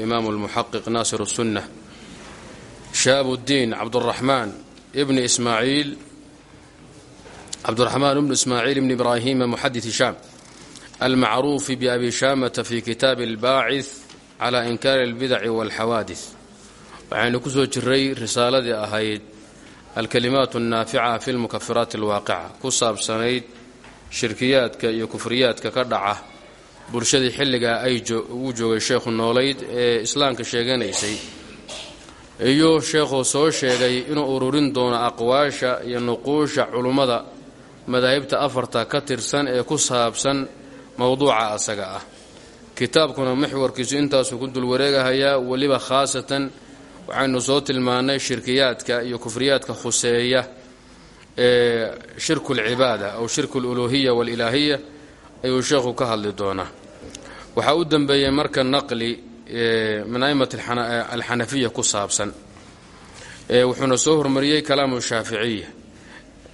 imaam lmuxaqiq naasir sunna shaabuddiin cabduraxmaan ibni ismaaciil cabduraxmaan ibnu ismaaciil ibni ibraahiima muxadid hishaam almacruufi biabi shaamata fi kitaabi albaacid cala inkaari albidaci walxawaadid waxaynu ku soo jiray risaaladii ahayd alkalimaat annaafica fi lmukafiraati alwaaqica ku saabsanayd shirkiyaadka iyo kufriyaadka ka dhaca bulshadii xilligaa ay uu joogay sheekhu noolayd ee islaamka sheeganaysay. Iyo sheekhuu soo sheegay inuu ururin doono aqwaasha iyo nuquusha culummada madaahibta afarta ka tirsan ee ku saabsan mowduuca asaga ah. Kitaabkuna maxwarkiisu intaasuu ku dul wareegahayaa weliba khaasatan waxaynu soo tilmaannay shirkiyaadka iyo kufriyaadka khuseeya ee shirku lcibaada aw shirku luluuhiya walilaahiya ayuu sheekhu ka hadli doonaa. Waxaa u dembeeyey marka naqli min a'imat alxanafiya ku saabsan wuxuuna soo hormariyey kalaamu shaaficiya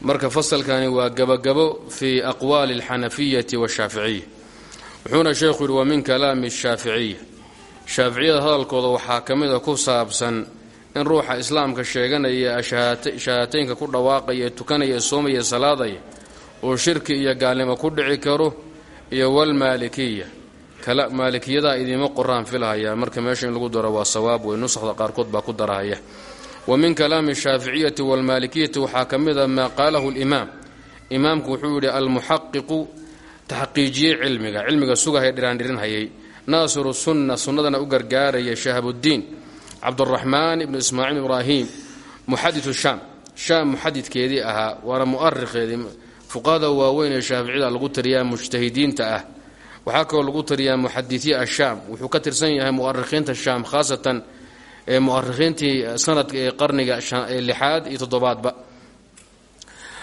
marka fasalkani waa gabagabo fii aqwaali alxanafiyati washaaficiya wuxuuna sheekhu yidhi wa min kalaami shaaficiya shaaficiyada hadalkooda waxaa ka mida ku saabsan in ruuxa islaamka sheeganaya shahaataynka ku dhawaaqaya tukanaya soomaya salaadaya uu shirki iyo gaalnimo ku dhici karo iyo walmaalikiya maalikiyadaa idiima qoraan filahaya. Marka meesha in lagu daro waa sawaab wey nusakda qaarkood baa ku darahaya. Wa min kalaami shaaficiyati walmaalikiyati waxaa ka mid a maa qaalahu limaam imaamku wuxuu yidhi almuxaqiqu taxqiijiyey cilmiga. Cilmiga sugahay dhiraandhirinhayay naasiru sunna sunnadana u gargaaraya shahabuddiin cabduraxmaan ibnu ismaaciil ibraahim muxadidu shaam. Shaam muxadidkeedii ahaa waana mu'arikheedii fuqahada waaweyn ee shaaficida lagu tariyaa mujtahidiinta ah. Waxaa kaloo lagu tariyaa muxadii ashaam. Wuxuu ka tirsan yahay mu'arikhiinta shaam khaasatan ee mu'arikhiintii sanadka ee qarniga lixaad iyo toddobaadba.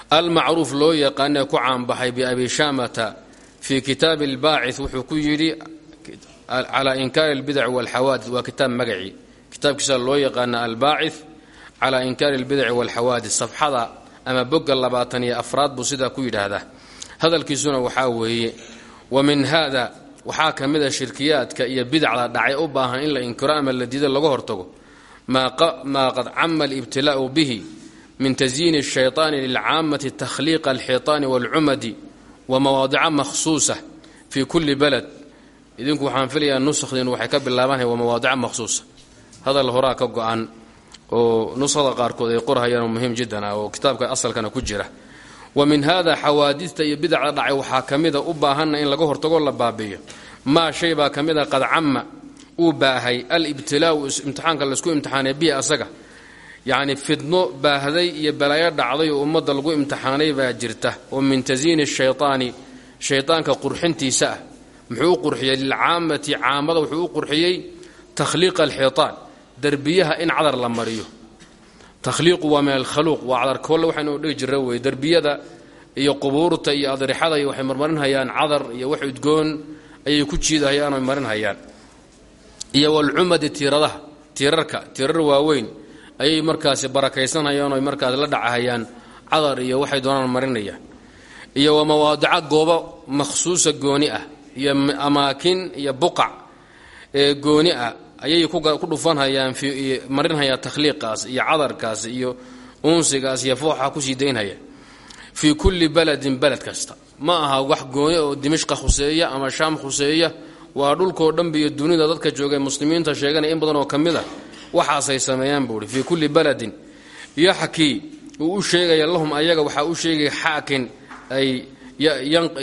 Almacruuf loo yaqaanee ku caanbaxay biabi shaamata fii kitaabi albaacid wuxuu ku yidhi calaa inkaari albidaci walxawaadis waa kitaab magacii kitaabkiisa loo yaqaana albaacid calaa inkaari albidaci walxawaadis safxada ama bogga labaatan iyo afraad buu sidaa ku yidhaahdaa hadalkiisuna waxaa weeye wa min haada waxaa ka mid a shirkiyaadka iyo bidacda dhacay u baahan in la inkiro ama la diido laga hortago maa qad cama alibtilaa'u bihi min tasyiini الshayطaani lilcaamati takhliiqa alxiiطaani wاlcumadi wa mawaadica makhsuusa fii kulli baled idinku waxaan filayaa nuskhdiinu waxay ka bilaabanaya wa mawaadica makhsuusa hadal horaa ka go-an oo nuskhada qaarkood ay qorhayaan muhiim jiddan oo kitaabka asalkana ku jira. Wa min hada xawaadista iyo bidacda dhacay waxaa ka mida u baahanna in laga hortagoo la baabiiyo. Maa shay baa ka qad camma uu baahay alibtilaau imtixaanka laysku imtixaanay bihi asaga. Yacni fidno baahday iyo balaayo dhacday oo ummadda lagu imtixaanay baa jirta oo min tasyiini shaytaani shaydaanka qurxintiisa ah. Muxuu u qurxiyey lilcaamati caamada wuxuu u qurxiyey takhliiqa alxiitaan derbiyaha in cadar la mariyo. Takhliiqu waa min alkhaluuq waa cadar kolle waxaynu dhigi jirra wey. Derbiyada iyo qubuurta iyo adrixada iyo waxay marmarinhayaan cadar iyo wax udgoon ayay ku jiidahayaan oy marinhayaan iyo walcumadi tiiradaha tiirarka tiirar waaweyn ayay markaasi barakaysanhayaan oy markaas la dhacahayaan cadar iyo waxay doonaan marinayaan. Iyo waa mawaadica goobo makhsuusa gooni ah iyo amaakin iyo buqac ee gooni ah ayay ku dhufanhayaan marinhayaan takhliiqaas iyo cadarkaas iyo unsigaas iyo fooxa ku sii daynhaya fii kulli baladin baled kasta. Ma aha wax gooni oo dimishqa khuseeya ama shaam khuseeya. Waa dhulkoo dhanba iyo dunida dadka jooga muslimiinta sheeganaya in badan oo ka mid a waxaasay sameeyaan buuhi fii kulli baladin. Yaxkii uu u sheegaya lahum ayaga waxaa u sheegaya xaakin ay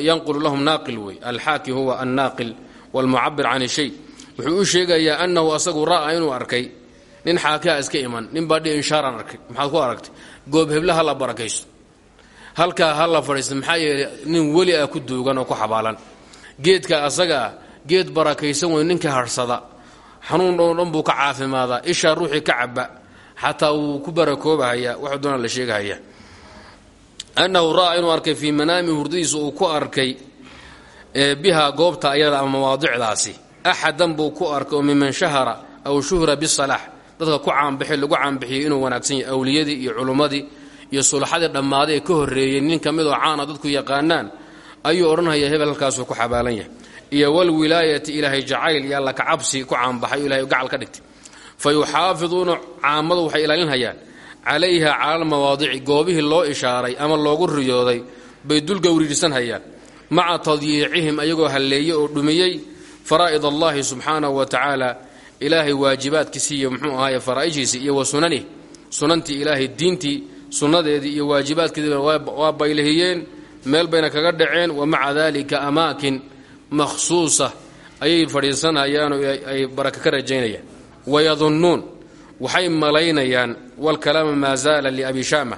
yanqulu lahum naaqil wey. Alxaaki huwa annaaqil walmucabir can shay wuxuu u sheegayaa annahu asagu ra'a inuu arkay. Nin xaakiha iska iman nin baa dhi inshaaraan arkay. Maxaad ku aragtay? Goob hebla ha la barakaysto. Halkaa ha la fadhiista maxaa yeelay nin weli ah ku duugan oo ku xabaalan. Geedka asaga geed barakaysan wey ninka harhsada xanuun oo dhan buu ka caafimaadaa ishaa ruuxii ka caba xataa wuu ku barakoobahayaa waxuu doona la sheegahaya. Annahu ra'a inuu arkay fii manaami hurdadiisa uu ku arkay bihaa goobta ayada ama mawaadicdaasi axadan buu ku arkay oo miman shahara aw shuhra bisalaax dadka ku caanbixi lagu caanbixiyey inuu wanaagsan yahay awliyadii iyo culummadii iyo sulaxadii dhammaaday ka horreeyey nin ka mid oo caana dadku yaqaanaan ayuu odhanhaya hebel halkaasuu ku xabaalan yahay iyo walwilaayati ilaahay jacayl iyo alla kacabsi ku caanbaxay o ilahay gacal ka dhigtay fa yuxaafiduuna caamadu waxay ilaalinhayaan calayha cala almawaadici goobihii loo ishaaray ama loogu riyooday bay dulgowriirsanhayaan maca tadyiicihim ayagoo halleeyey oo dhumiyey faraa'id allahi subxaanahu wa tacaala ilaahay waajibaadkiisii iyo muxuu ahaaye faraa'ishiisii iyo wa sunanih sunantii ilaahay diintii sunnadeedii iyo waajibaadkeediiba waa baylahiyeen meel bayna kaga dhaceen wa maca dalika amaakin makhsuusa ayay fadhiisanhayaanoo ay baraka ka rajaynayaan. Wayadunnuun waxay malaynayaan walkalaama maa zaala liabi shaama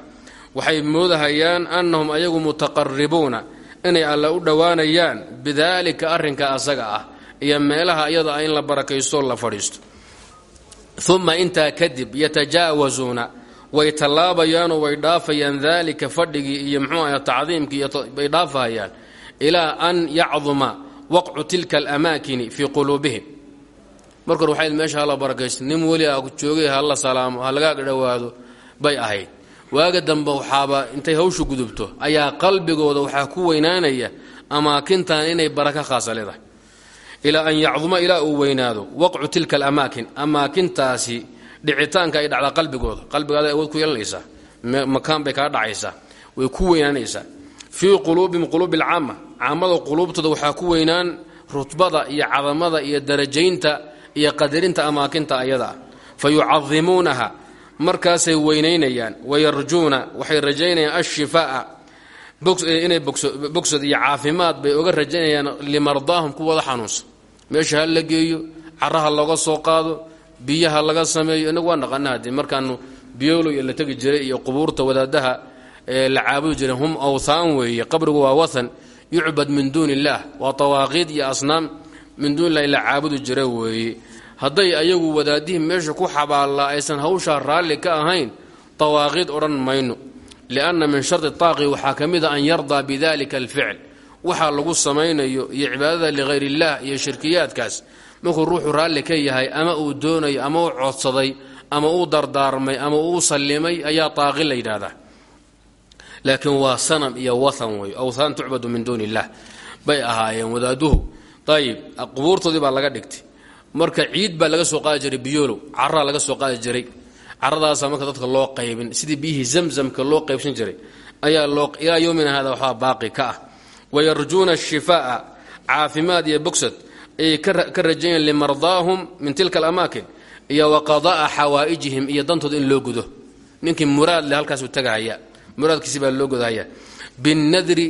waxay moodahayaan annahum ayagu mutaqaribuuna inay alle u dhowaanayaan bidaalika arrinka asaga ah iyo meelaha iyada ah in la barakaysto la fadhiisto. Uma intaa kadib yatajaawasuuna way tallaabayaanoo way dhaafayaan daalika fadhigii iyo muxuu aha tacdiimkii bay dhaafahayaan ilaa an yacduma waqcu tilka alamaakini fii quluubihim. Markor waxay meesha hala barakaysto nin weli a joogay hala salaamo ha laga dhowaado bay ahayd. Waaga dambe waxaaba intay hawshu gudubto ayaa qalbigooda waxaa ku weynaanaya amaakintan inay baraka khaasa leedahay ilaa an yacduma ilaa uu weynaado waqcu tilka alamaakin amaakintaasi dhicitaanka ay dhacdaa qalbigooda. Qalbigaada awood ku yeelanaysaa makaan bay kaa dhacaysaa way ku weynaanaysaa. Fii quluubihim quluubi alcaama caamada quluubtooda waxaa ku weynaan rutbada iyo cadamada iyo darajaynta iyo qadarinta amaakinta ayada. Ah fa markaasay weynaynayaan wayarjuuna waxay rajaynayaan ashifaa'a inay bogsad iyo caafimaad bay oga rajaynayaan limardaahum kuwada xanuunsan meesha ha la geeyo caraha looga soo qaado biyaha laga sameeyo inagu waa naqana haddii markaanu biyolo iyo la tegi jiray iyo qubuurta wadaadaha la caabudi jiray hum awthaan weeye. Qabrigu waa wathan yucbad min duuni illaah waa tawaaqiid iyo asnaam min duuni la caabudi jira weeye. Hadday ayagu wadaadihii meesha ku xabaallaa aysan hawshaa raalli ka ahayn tawaaqiid odhan mayno. Lianna min shardi taaqi waxaa ka mid a an yardaa bidalika alficl waxaa lagu samaynayo iyo cibaadada ligayr illah iyo shirkiyaadkaas. Markuu ruuxu raalli ka yahay ama uu doonayo ama uu codsaday ama uu dardaarmay ama uu sallimay ayaa taaqi la yidhaahdaa. Laakiin waa sanam iyo wathan wey awthaan tucbadu min duuni illah bay ahaayeen wadaaduhu. Ayib qubuurtoodii baa laga dhigtay. Marka ciid baa laga soo qaadi jiray biyolow caraa laga soo qaadi jiray. Caradaasaa marka dadka loo qaybin sidii biyihii zamzamka loo qaybsan jiray ayaa loo ilaa yowmina hada waxaa baaqi ka ah wayarjuuna ashifaa'a caafimaad iyo bogsad ayay ka rajaynayaan limardaahum min tilka alamaakin iyo wa qada'a xawaa'ijihim iyo dantooda in loo gudo ninkii muraad le halkaasuu tagahaya muraadkiisi baa loo gudahaya binnadri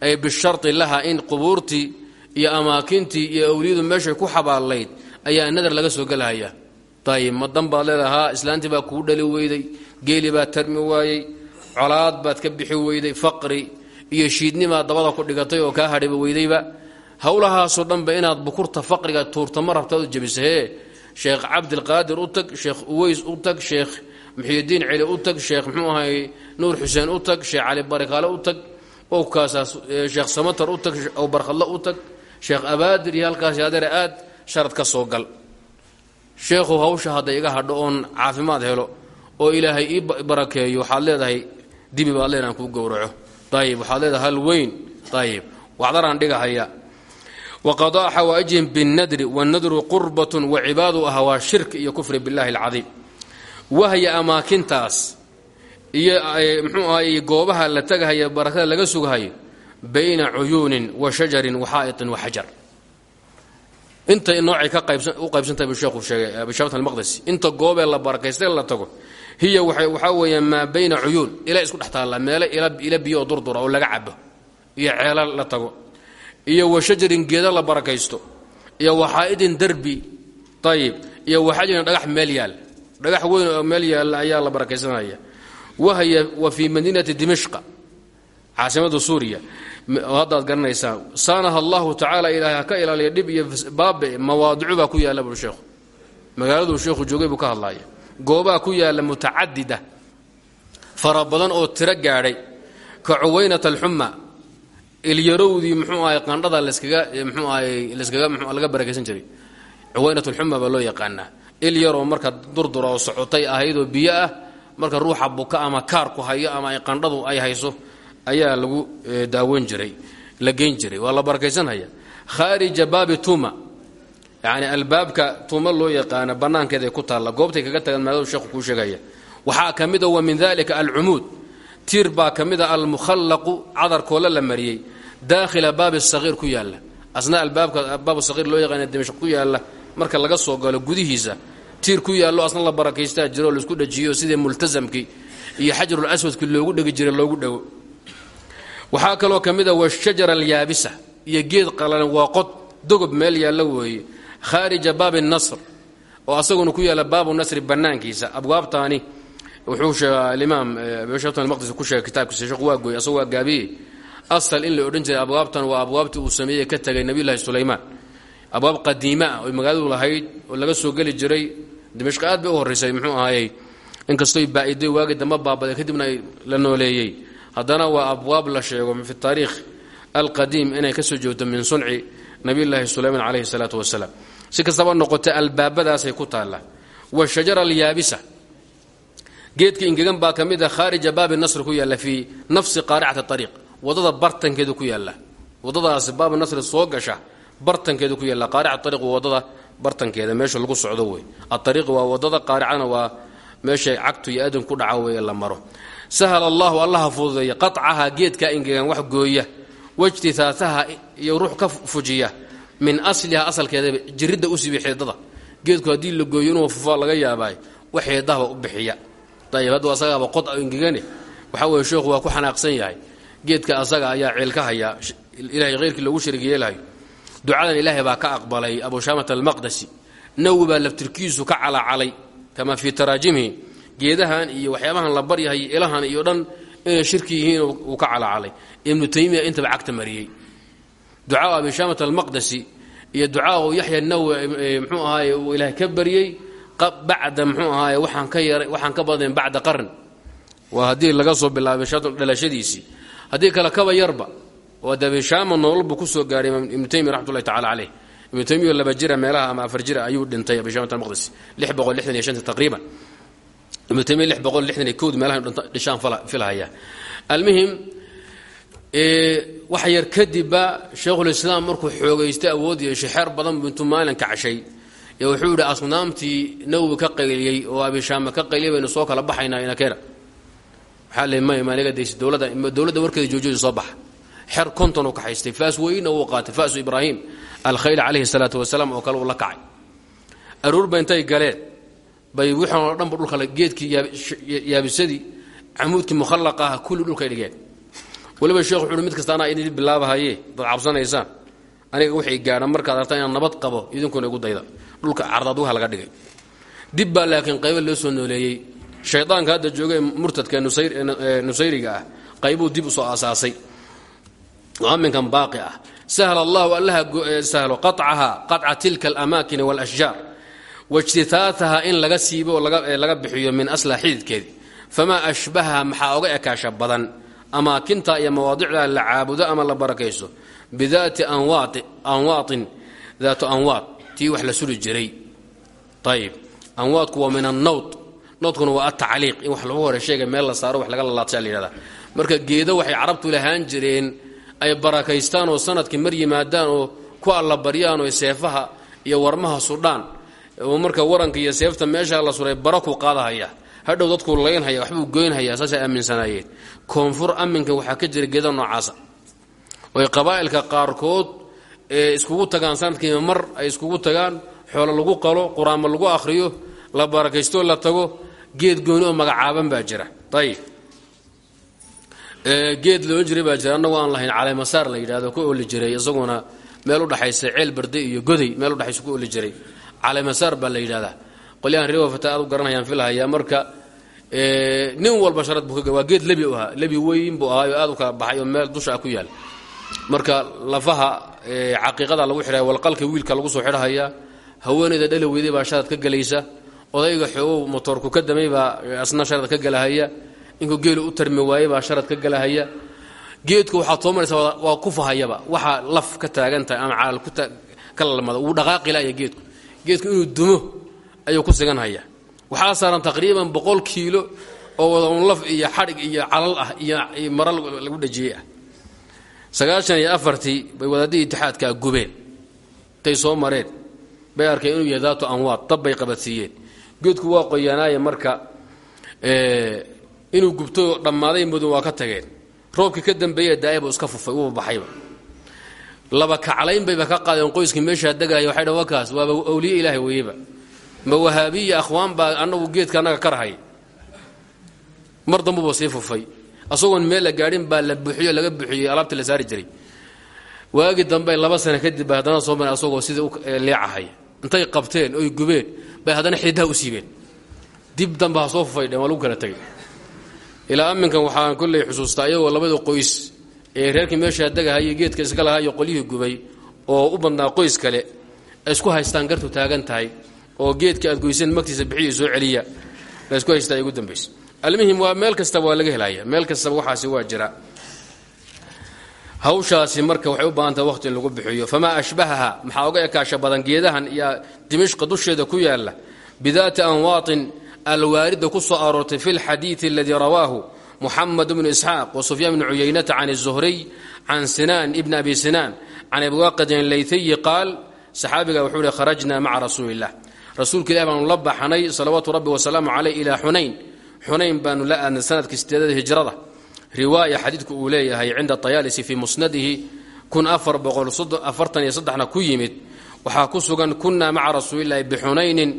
ay bishari laha in qubuurtii iyo amaakintii iyo awliyadu meeshay ku xabaalayd ayaa nadar laga soo gelahaya ayib ma dan baad leedahaa islaantii baa kuu dhali weyday geeli tarmi waayey colaad ka bixi weyday iyo shiidnimaad dabada ku dhigatay oo kaa hadhiba weydayba. Howlahaasoo dhanba inaad bukurta faqriga tuurta ma u jebisahee sheekh cabdilqaadir u tag sheekh uweys u tag sheekh muxyidiin celi u tag sheekh muxuu ahay nuur xuseen u tag sheekh cali barikaale u tag owkaasaas sheekh samatar u tag ow barkhadlo u tag sheekh abaadir iyo halkaasi adeere aad sharad ka soo gal. Sheekhu hawsha hadday iga hadho oon caafimaad helo oo ilaahay ii barakeeyo waxaad leedahay dibi baad leedahay aan kuu gowraco ayib waxaad leedahay hal weyn ayib waxdaraan dhigahaya waqadaa xawaa'ijihim binnadri wannadru qurbatun wa cibaadu ah waa shirk iyo kufri billahi alcadiim wahya amaakintaas iyo mxuu ahay goobaha la tagahaya barakada laga sugahayo bayna cuyuunin wa shajarin wa xaa'itin wa xajar inta noocay u qaybsantahay buu sheekhu sheegay bishabat almaqdisi inta goobee la barakaystay la tago hiya waxaa weeya maa bayna cuyuun. Ila isku dhex taalla meelo ila biyo oo durdura oo laga cabo iyo ceela la tago. Iyo wa shajarin geeda la barakaysto. Iyo wa xaa'idin derbi ayib iyo wa xajarin dhagax meel yaal. Dhagax weyn oo meel yaalla ayaa la barakaysanaya. Wahya wa fii madiinati dimashqa caasimada suuriya. Haddaad garanaysaa saanaha allahu tacaala ilaahay ha ka ilaaliya dhib iyo baabe mawaadicu baa ku yaalla buu sheekhu. Sheekhu joogay buu ka hadlaaya goobaa ku yaalla mutacadida fara badan oo tiro gaadhay ka cuwaynat alxuma ilyarowdii muxuu ahay qandhada laskaga mxuu ahay laskaga laga barakaysan jiray. Cuwaynat alxuma baa loo yaqaanaa. Il yaroo marka durdura oo socotay ahaydoo biyo ah marka ruuxa buka ama kaarku hayo ama ay qandhadu ay hayso ayaa lagu daawan jiray la jiray waa la barakaysanhaya khaarija baabi yani albaabka tuma loo yaqaana bannaankeeday ku taalla goobtay kaga tagaan maadadu sheekhu kuu sheegaya. Waxaa ka wa min dalika alcumuud. Tiir baa ka mida almukhallaqu cadarkoola la mariyey daakhila baabi sahiir ku yaalla. Asna albaabka baab sahiir loo yaqaana dimashq ku yaalla marka laga soo galo gudihiisa tiir ku yaallo asna la barakaystaa jiro la isku dhajiyo sidii multasamkii iyo xajarul aswadkii loogu dhegi jiray loogu dhego waxaa kaloo ka mid a washajara alyaabisa iyo geed qalalan waa qod dogob meel yaalla weeye khaarija baabi nasr oo asaguna ku yaalla baabu nasri bannaankiisa abwaabtaani wuxuu sheega alimaam maqdis ku sheegay kitaabkiisa. Sheekhu waa gooy asagoo waa gaabiye asal in la odhan jiray abwaabtan waa abwaabtii uu sameeyey ka tegay nabiyullahi sulaymaan. Abwaab qadiima ah oy magaaladu oo laga soo geli jiray. Dimashq aad bay u horraysay muxuu ahaayey. Inkastoy baa'iday waagii damba baabaday kadibna la nooleeyey. Haddana waa abwaab la sheego fi taariikh alqadiim inay ka soo joogto min sunci nabiyullaahi sulaymaan calayhi salaatu wasalaam si kastaba noqotay albaabadaasay ku taalla. Washajara alyaabisa. Geedka ingegan baa ka mid a khaarija baabi nasri ku yaalla fii nafsi qaaricati ariiq waddada bartankeeda ku yaalla. Wadadaasi baabu nasri soo gasha bartankeeda ku yaalla. Qaarica ariiq waa waddada bartankeeda meesha lagu socdo wey aariiq waa waddada qaaricana waa meeshay cagtu iyo ku dhaca weye la maro. Sahal allahu allaha fududeeya. Qacaha geedkaa ingegan wax gooya. Wajtitaataha iyo ruux ka fujiya min asliha asalkeedaba jiridda u sibi xeedada geedku haddii la gooyo inuu fufaa laga yaabay wax xeedahaba u bixiya. Ayib haddu asagaaba qod ingegane waxaa weye sheekhu waa ku xanaaqsan yahay. Geedka asaga ayaa ceel ka hayaa ilahay khayrkii loogu sharig yeelahayo ducadan ilaahay baa ka aqbalay abu shaamat almaqdasi nawi baa laftirkiisu ka calacalay kama fii taraajimihi geedahan iyo waxyaabahan la baryahay ilahan iyo dhan inay shirki yihiin uu ka calacalay. Ibnu taymiya intaba cagta mariyey ducaa abi shaamat almaqdasi iyo ducaa yaxya nawi mxuu ahaaye uu ilaahay ka baryey bacda mxuu ahaaye waxaan ka yaray waxaan ka badnayn bacda qarn. Waa haddii laga soo bilaabay dhalashadiisii haddii kale kaba yarba oo de abishaama nololbu ku soo gaadhay ibnu taymiya raxmatullahi tacala caleyh laba jira meelaha ama afar jira ayuu dhintay abishaamat shanta taqriiban. Ibnu taymiya meelaha dhishaan filahaya almuhim wax yar kadibba sheekhulislaam markuu xoogaystay awood yeeshay xeer badan buu intuu maalin kacshay ee wuxuu yidhi asnaamtii nawowi ka qayliyey oo abishaama ka qayliyay baynu soo kala baxaynaa inakeena waxaa le may maaniga daysa dowladda dowladda warkeeda joojiyada soo baxa. Xer konton uu kaxaystay faas weyna wuu qaatay faasu ibraahim alkhayl calayhi salaatu wasalaam oo kale uu la kacay. Aruurba intay galeen bay wixii dhanba dhulka geedkii yaabisadii camuudkii mukhallaqa ah kulli dhulkay dhigeen weliba sheekh wuxu mid kasta anaa idin bilaabahaye dad cabsanaysaan aniga waxay gaadhaan markaad artaan inaan nabad qabo idinkuna igu dayda. Dhulka cardaadwaha laga dhigay. Dib baa laakiin qaybo loo soo nooleeyey. Shaydaanka hadda jooga ee murtadka nusayriga ah qaybuu dib u soo aasaasay. Oo aminkan baaqi ah. Sahla allahu allaha sahlo qacaha qaca tilka alamaakini walashjaar waijtitaataha in laga siibo oo laga bixiyo min asla xididkeedii famaa ashbahaha maxaa oga ekaasha badan amaakinta iyo mawaadicda la caabudo ama la barakayso bidaati anwaatin daatu anwaad tii wax la suri jiray. Ayib anwaadku waa min annawd nawdkuna waa atacliiq in wax lagu hore sheega meel la saaro wax laga lalaadsa la marka geedo waxay carabtu lahaan jireen ay barakaystaan oo sannadkii mar yimaadaan oo ku alla baryaan oo seefaha iyo warmaha sudhaan. Marka waranka iyo seefta meesha la suray baraku qaadahaya hadhow dadkuu laynhaya waxbuu goynhayaa saasay aaminsanaayeen. Koonfur aminka waxaa ka jira geeda noocaasa. Oy qabaa'ilka qaarkood ee iskugu tagaan sanadkiiba mar ay iskugu tagaan xoolo lagu qalo qur'aanma lagu akhriyo la barakaysto la tago geed gooni oo magacaaban baa jira. Ayib geed loo jiray baa jira. Annagu aan lahayn caleemasaar la yidhahdo ku oli jiray isaguna meel udhaxaysa ceel barde iyo goday meel udhaxaysa ku oli jiray. Caleemasaar baa la yidhahdaa qolyahan reer wafata aad u garanayaan filhayaa marka nin walba sharad buu ka geed lebi u ahaa lebi weyn buu ahaa aad u kala baxay meel dusha ku yaal. Marka lafaha caqiiqada lagu xidhaya walqalka wiilka lagu soo xidhahayaa haweenayda dhali weyday baa sharad ka gelaysa odayga xoogow motoorku ka damay baa asna sharad ka galahaya inkuu geelu u tarmi waayey baa sharad ka galahaya. Geedku waxaad soo maraysaa waa kufahayaba waxaa laf ka taagan tahay ama caal ka lalmada wuu dhaqaaqilaya geedku. Geedku inuu dumo ayuu ku siganhaya waxaa saaran taqriiban boqol kiilo oo wada un laf iyo xadhig iyo calal ah iyo mara lagu dhajiyey ah. Sagaashan iyo afartii bay wadaadihii itixaadkaa gubeen. Intay soo mareen. Bay arkeen inuu yahay daatu anwaad. Dab bay geedku waa qoyanaaye marka inuu gubto dhammaaday mudun waa ka tageen. Roobkii ka dambeeye daayaba iska fufay uuba baxayba. Laba kaclayn bayba ka qaadeen qoyskii meeshaa degaya waxay dhan wakaas waaba awliye ilaahay weeyeba ma wahaabiya akhwaan baa annagu geedka annaga ka rahay. Mar dambuba sii fufay. Asagoon meel la gaadhin baa la buuxiyo laga buuxiyey alaabtii la saari jiray. Waagii dambe laba sano kadib bay haddana soo mareen u leecahay. Intay qabteen oy gubeen bay haddana xididaha u siibeen. Dib dambe ha soo fufay dheen waa lagu kala tegay ilaa amminkan waxaan kolley xusuustaa iyagoo labada qoys ee reerkii meeshaa degahaiyo geedka iska lahaa iyo qolyihii gubay oo u badnaa qoys kale isku haystaan gartu taagan tahay oo geedka aad goyseen magtiisa bixiya soo celiya la isku haystaa ugu dambaysa almuhim waa meel kastaba waa laga helaya meel kastaba waxaasi waa jira. Hawshaasi marka waxay u baahantaha waqti in lagu bixiyo. Famaa ashbahaha maxaa oga ekaasha badan geedahan iyo dimishqa dusheeda ku yaalla bidaati anwaatin alwaarida ku soo aroortay fi lxadiidi aladii rawaahu muxamed bnu isxaaq wasufyaan bnu cuyaynata can الzuhriy can sinaan ibni abi sinaan can abiwaqidin laythiyi qaal saxaabiga wuxuu hi kharajna maca rasuuli illah rasuulka ilah baanu la baxnay salawaatu rabbi wasalaamu caleyh ilaa xunayn. Xunayn baanu la aadnay sannadkii sideedada hijrada. Riwaaya xadiidku uu leeyahay cinda tayaalisi fii musnadihi saddexna ku yimid. Waxaa ku sugan kunna maca rasuulillahi bixunaynin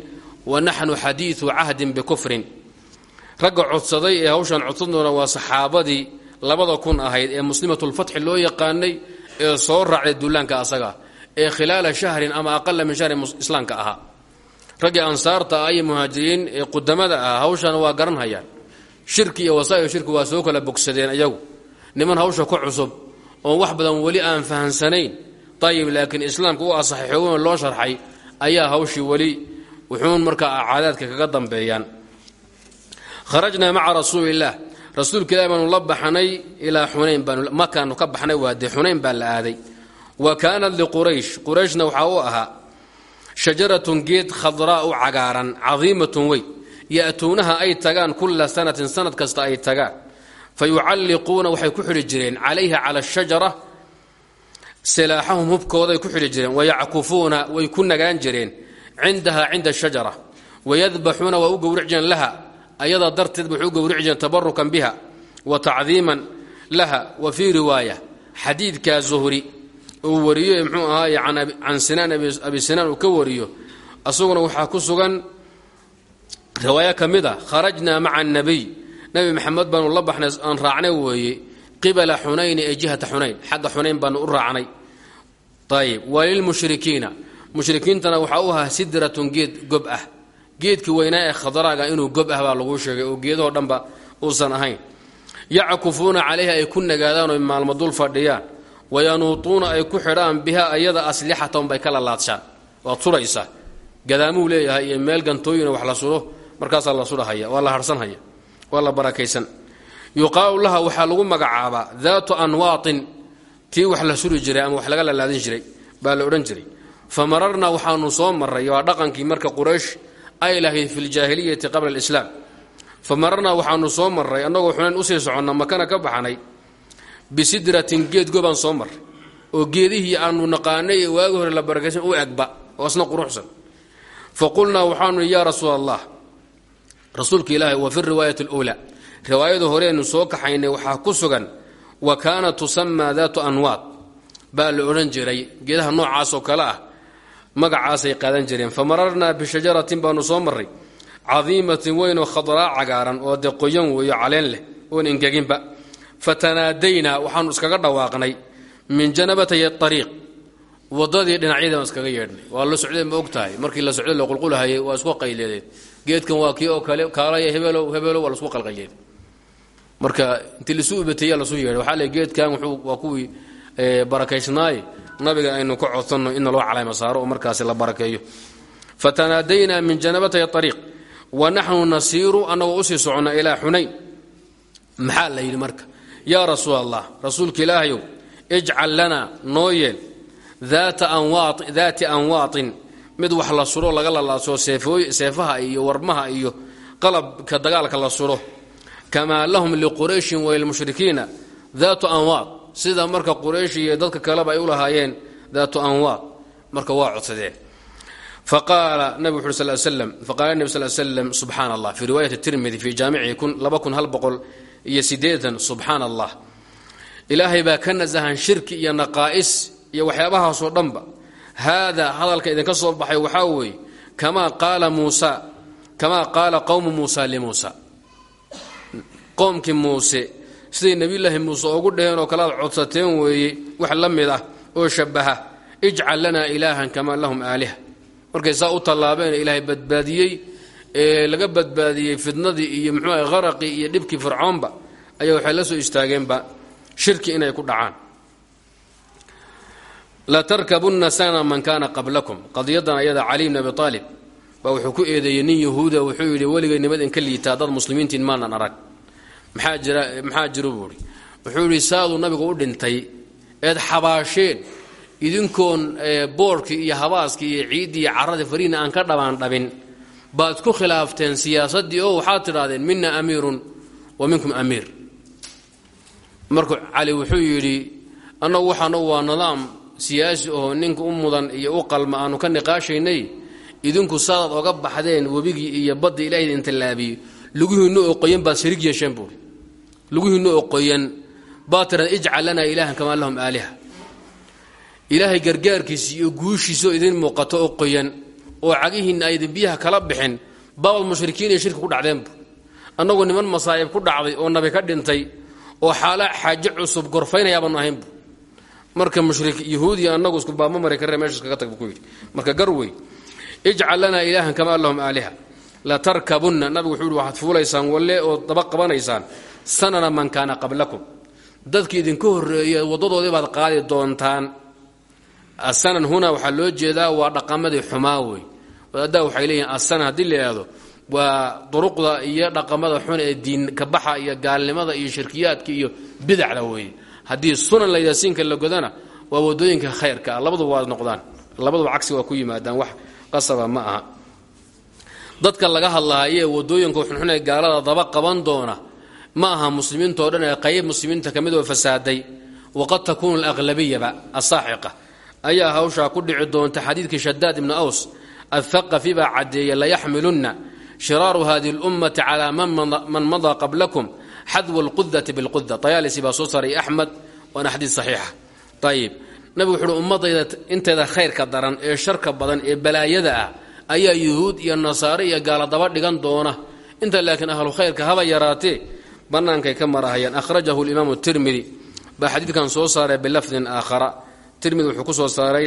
wa naxnu xadiidu cahdin bikufrin. Ragga codsaday ee hawshan codsadoona waa saxaabadii labada kun ahayd ee muslimatulfatxi loo yaqaanay ee soo raacday duulaanka asaga ee khilaala shahrin ama aqala min shahrin islaamka ahaa raggii ansaarta ah muhaajiriin ee qudamada ah hawshan waa garanhayaan. Shirki iyo wasaa'il shirki waa soo kala bogsadeen iyagu. Niman hawsha ku cusub oon wax badan weli aan fahansanayn. Ayib laakiin islaamka u asaxay xoogan loo sharxay ayaa hawshii weli wuxuun markaa caadaadka kaga dambeeyaan. Kharajnaa maca rasuuli illaah rasuulka ilahi baanu la baxnay ilaa xunayn ka baxnay waa dee xunayn baa la aaday. Wa kaanat liquraysh qurayshna waxaa u ahaa shajaratun geed khadraa cagaaran cadiimatun weyn. Ya'tuunaha ay tagaan kulla sanatin sanad kasta ay tagaan. Fa yucalliquuna waxay ku xidhi jireen calayha cala ashajara silaaxahum hubkooday ku xidhi jireen. Wayackufuuna way ku nagaan jireen cindaha cinda ashajara wayadbaxuuna waa u gowric jireen laha ayadaa darteed waxay u gowrici biha wa tacdiiman laha wa fii riwaaya xadiidkaa zuhri uu wariyo mxuu ahaaye can sinaan abi sinaan uu ka wariyo. Asaguna waxaa ku sugan riwaayo ka mid a kharajnaa maca annabiy. Nebi maxamed baanu la baxnay aan raacnay weeye qibala xunayni ee jihata xunayn xagga xunayn baanu u raacnay. Ayib walilmushrikiina mushrikiintana waxaa u ahaa sidratun geed gob ah. Geedkii weynaa ee khadraaga inuu gob ah baa laguu sheegay oo geedahoo dhanba uusan ahayn. Yackufuuna calayha ay ku nagaadaan oy maalmo dul fadhiyaan wayanuutuuna ay ku xidhaan biha ayada aslixatan bay ka lalaadshaan waad sudhaysaa gadaamuu leeyahay iyo meel gantooyina wax la sudo markaasaa la sudhahaya waa la harsanhaya waa la barakaysan. Yuqaalu laha waxaa lagu magacaabaa daatu anwaatin tii wax la suri jiray ama wax laga lalaadin jiray baa la odhan jiray. Fa mararnaa waxaanu soo marray waa dhaqankii marka quraysh ay lahayd fi ljaahiliyati qabla alislaam. Fa mararnaa waxaanu soo marray annagoo xunayn u sii soconna makana ka baxnay bisidratin geed gobaan soo marray oo geedihii aanu naqaanay ee waagi hore la barakaysan u egba oo asna quruxsan. Fa qulnaa waxaanu yaa rasuul allah ilaahi wa fi riwaayati اluulaa riwaayada horeenu soo kaxaynay waxaa ku sugan wa kaanat tusamaa daatu anwaad baa la odhan jiray geedaha noocaasoo kale ah magacaasay qaadan jireen. Fa mararnaa bishajaratin baanu soo marray cadiimatin weynoo khadraa cagaaran oo dee qoyan weeyo caleen leh oon engeginba fatanaadaynaa waxaanu iskaga dhawaaqnay min janabatay ariiq wadadii dhinacyadii baan iskaga yeedhnay. Waa la socdeen ma og tahay markii la socday la qulqulahayay waa isku qayleedeen. Geedkan waa kii oo kale kaalaya hebelow hebelow waa lasku qalqalyeed marka intii lasu ubateeya lasu yeedhay. Waxaa le geedkan wuxuu waa kuwii barakaysnaaye nabiga aynu ka codsanno in naloo calayma saaro oo markaasi la barakeeyo. Fatanaadaynaa min janabatay ariiq wa naxnu nasiiru annagoo u sii soconna ilaa xunayn. Maxaa la yidhi marka yaa rasuul allah rasuulka ilaahayow ijcal lanaa noo yeel daati anwaatin. Mid wax la suro laga lalaaso seefaha iyo warmaha iyo qalabka dagaalka la suro. Kamaa lahum liqurayshin walilmushrikiina daatu anwaad sida marka quraysh iyo dadka kaleba ay u lahaayeen daatu anwaad marka waa codsadeen faqaala nabig wuxu sal slam faqaala nebi sal slam subxaana allah fii riwaayati tirmidi fii jaamicihi laba kun hal boqol iyo sideetan subxaana allah ilaahay baa ka nasahan shirki iyo naqaa'is iyo waxyaabahaasoo dhanba. Haadaa hadalka idinka soo baxay waxaa weeye kamaa qaala muusa kamaa qaala qowmu muusa limuusa qoomkii muuse siday nebiyulaahi muuse ugu dheheen oo kale aad codsateen weeye wax la mid ah oo shabbaha ijcal lanaa ilaahan kamaa lahum aaliha. Markay saa u tallaabeen ilaahay badbaadiyey ee laga badbaadiyey fidnadii iyo muxuuaha qaraqii iyo dhibkii fircoonba ayaa waxay la soo istaageenba shirki inay ku dhacaan. Latarkabunna sana man kaana qablakum. Qadiyadan ayada cali bn abi aalib baa wuxuu ku eedeeyey nin yahuuda wuxuu yidhi weligay nimad in ka liitaa dad muslimiintiin maanan arag. Maxaa jira maxaa wuxuu yidhi saaduu nabigu u dhintay eed xabaasheen idinkoon boorhkii iyo habaaskii iyo ciiddii iyo carradii fariina aan ka dhabaan dhabin baad ku khilaafteen siyaasaddii oo waxaad tidhahdeen mina amiirun wa minkum amiir. Markuu cali wuxuu yidhi annagu waxaanu waa nidaam siyaasi oo ninka u mudan iyo u qalma aanu ka niqaashaynay idinku saadaad oga baxdeen webigii iyo badda ilahay idin tallaabiye lugihiinnu oqoyan baad shariig yeesheen buuri lugihiinnu oqoyan baad tidhahda ijcal lanaa ilaahan kamaa lahum aaliha. Ilaahay gargaarkiisa iyo guushiisaoo idin muuqato oo qoyan oo cagihiinna aydin biyaha kala bixin baabad mushrikiin iyo shirki ku dhacdeenbu annagoo niman masaa'ib ku dhacday oo nabi ka dhintay oo xaala xaaje cusub gorfaynayaabaanu ahaynbu marka mushrik yahuudiya annagu isku baabma mari karre meesha iskaga tag ku yidhi. Marka garwey ijcal lanaa ilaahan kamaa lahum aaliha latarkabunna nabigu wuxuu yidhi waxaad fuulaysaan walle oo daba qabanaysaan sanana man kaana qablakum. Dadkii idinka horreeya waddadoodii baad qaadi doontaan asanan huna waxaa loo jeedaa waa dhaqamadii xumaa wey. Wadaaddaa waxay leeyihiin asanan haddii la yidhahdo waa duruqda iyo dhaqamada xun ee diin kabaxa iyo gaalnimada iyo shirkiyaadka iyo bidacda weeye haddii sunan la yidhahdo siinka la godana waa waddooyinka khayrka ah. Waa noqdaan labaduba cagsi waa ku yimaadaan wax qasaba ma aha. Dadka laga hadlahaye waddooyinka xunxun ee gaalada daba qaban doona ma aha muslimiintao dhan ee qayb muslimiinta ka mid oo fasaaday. Waqad takuunu alaqlabiyaba asaaxiqa ayaa hawshaa ku dhici doonta xadiidkii shadaad ibni aws athaqafi baa caddeeya layaxmilunna shiraaru hadihi اlummati calaa man madaa qablakum xadwa اlqudati biاlquda tayaalisi baa soo saaray axmed waana xadiid saxiixa ayib nabigu wuxu uhi ummadayda inteeda khayrka daran ee sharka badan ee balaayada ah ayaa yuhuud iyo nasaare iyo gaala daba dhigan doona inta laakiin ahlu khayrka haba yaraatee bannaankay ka marahayaan akhrajahu اlimaamu tirmidi baa xadiidkan soo saaray bilafdin aakhara tirmidi wuxuu ku soo saaray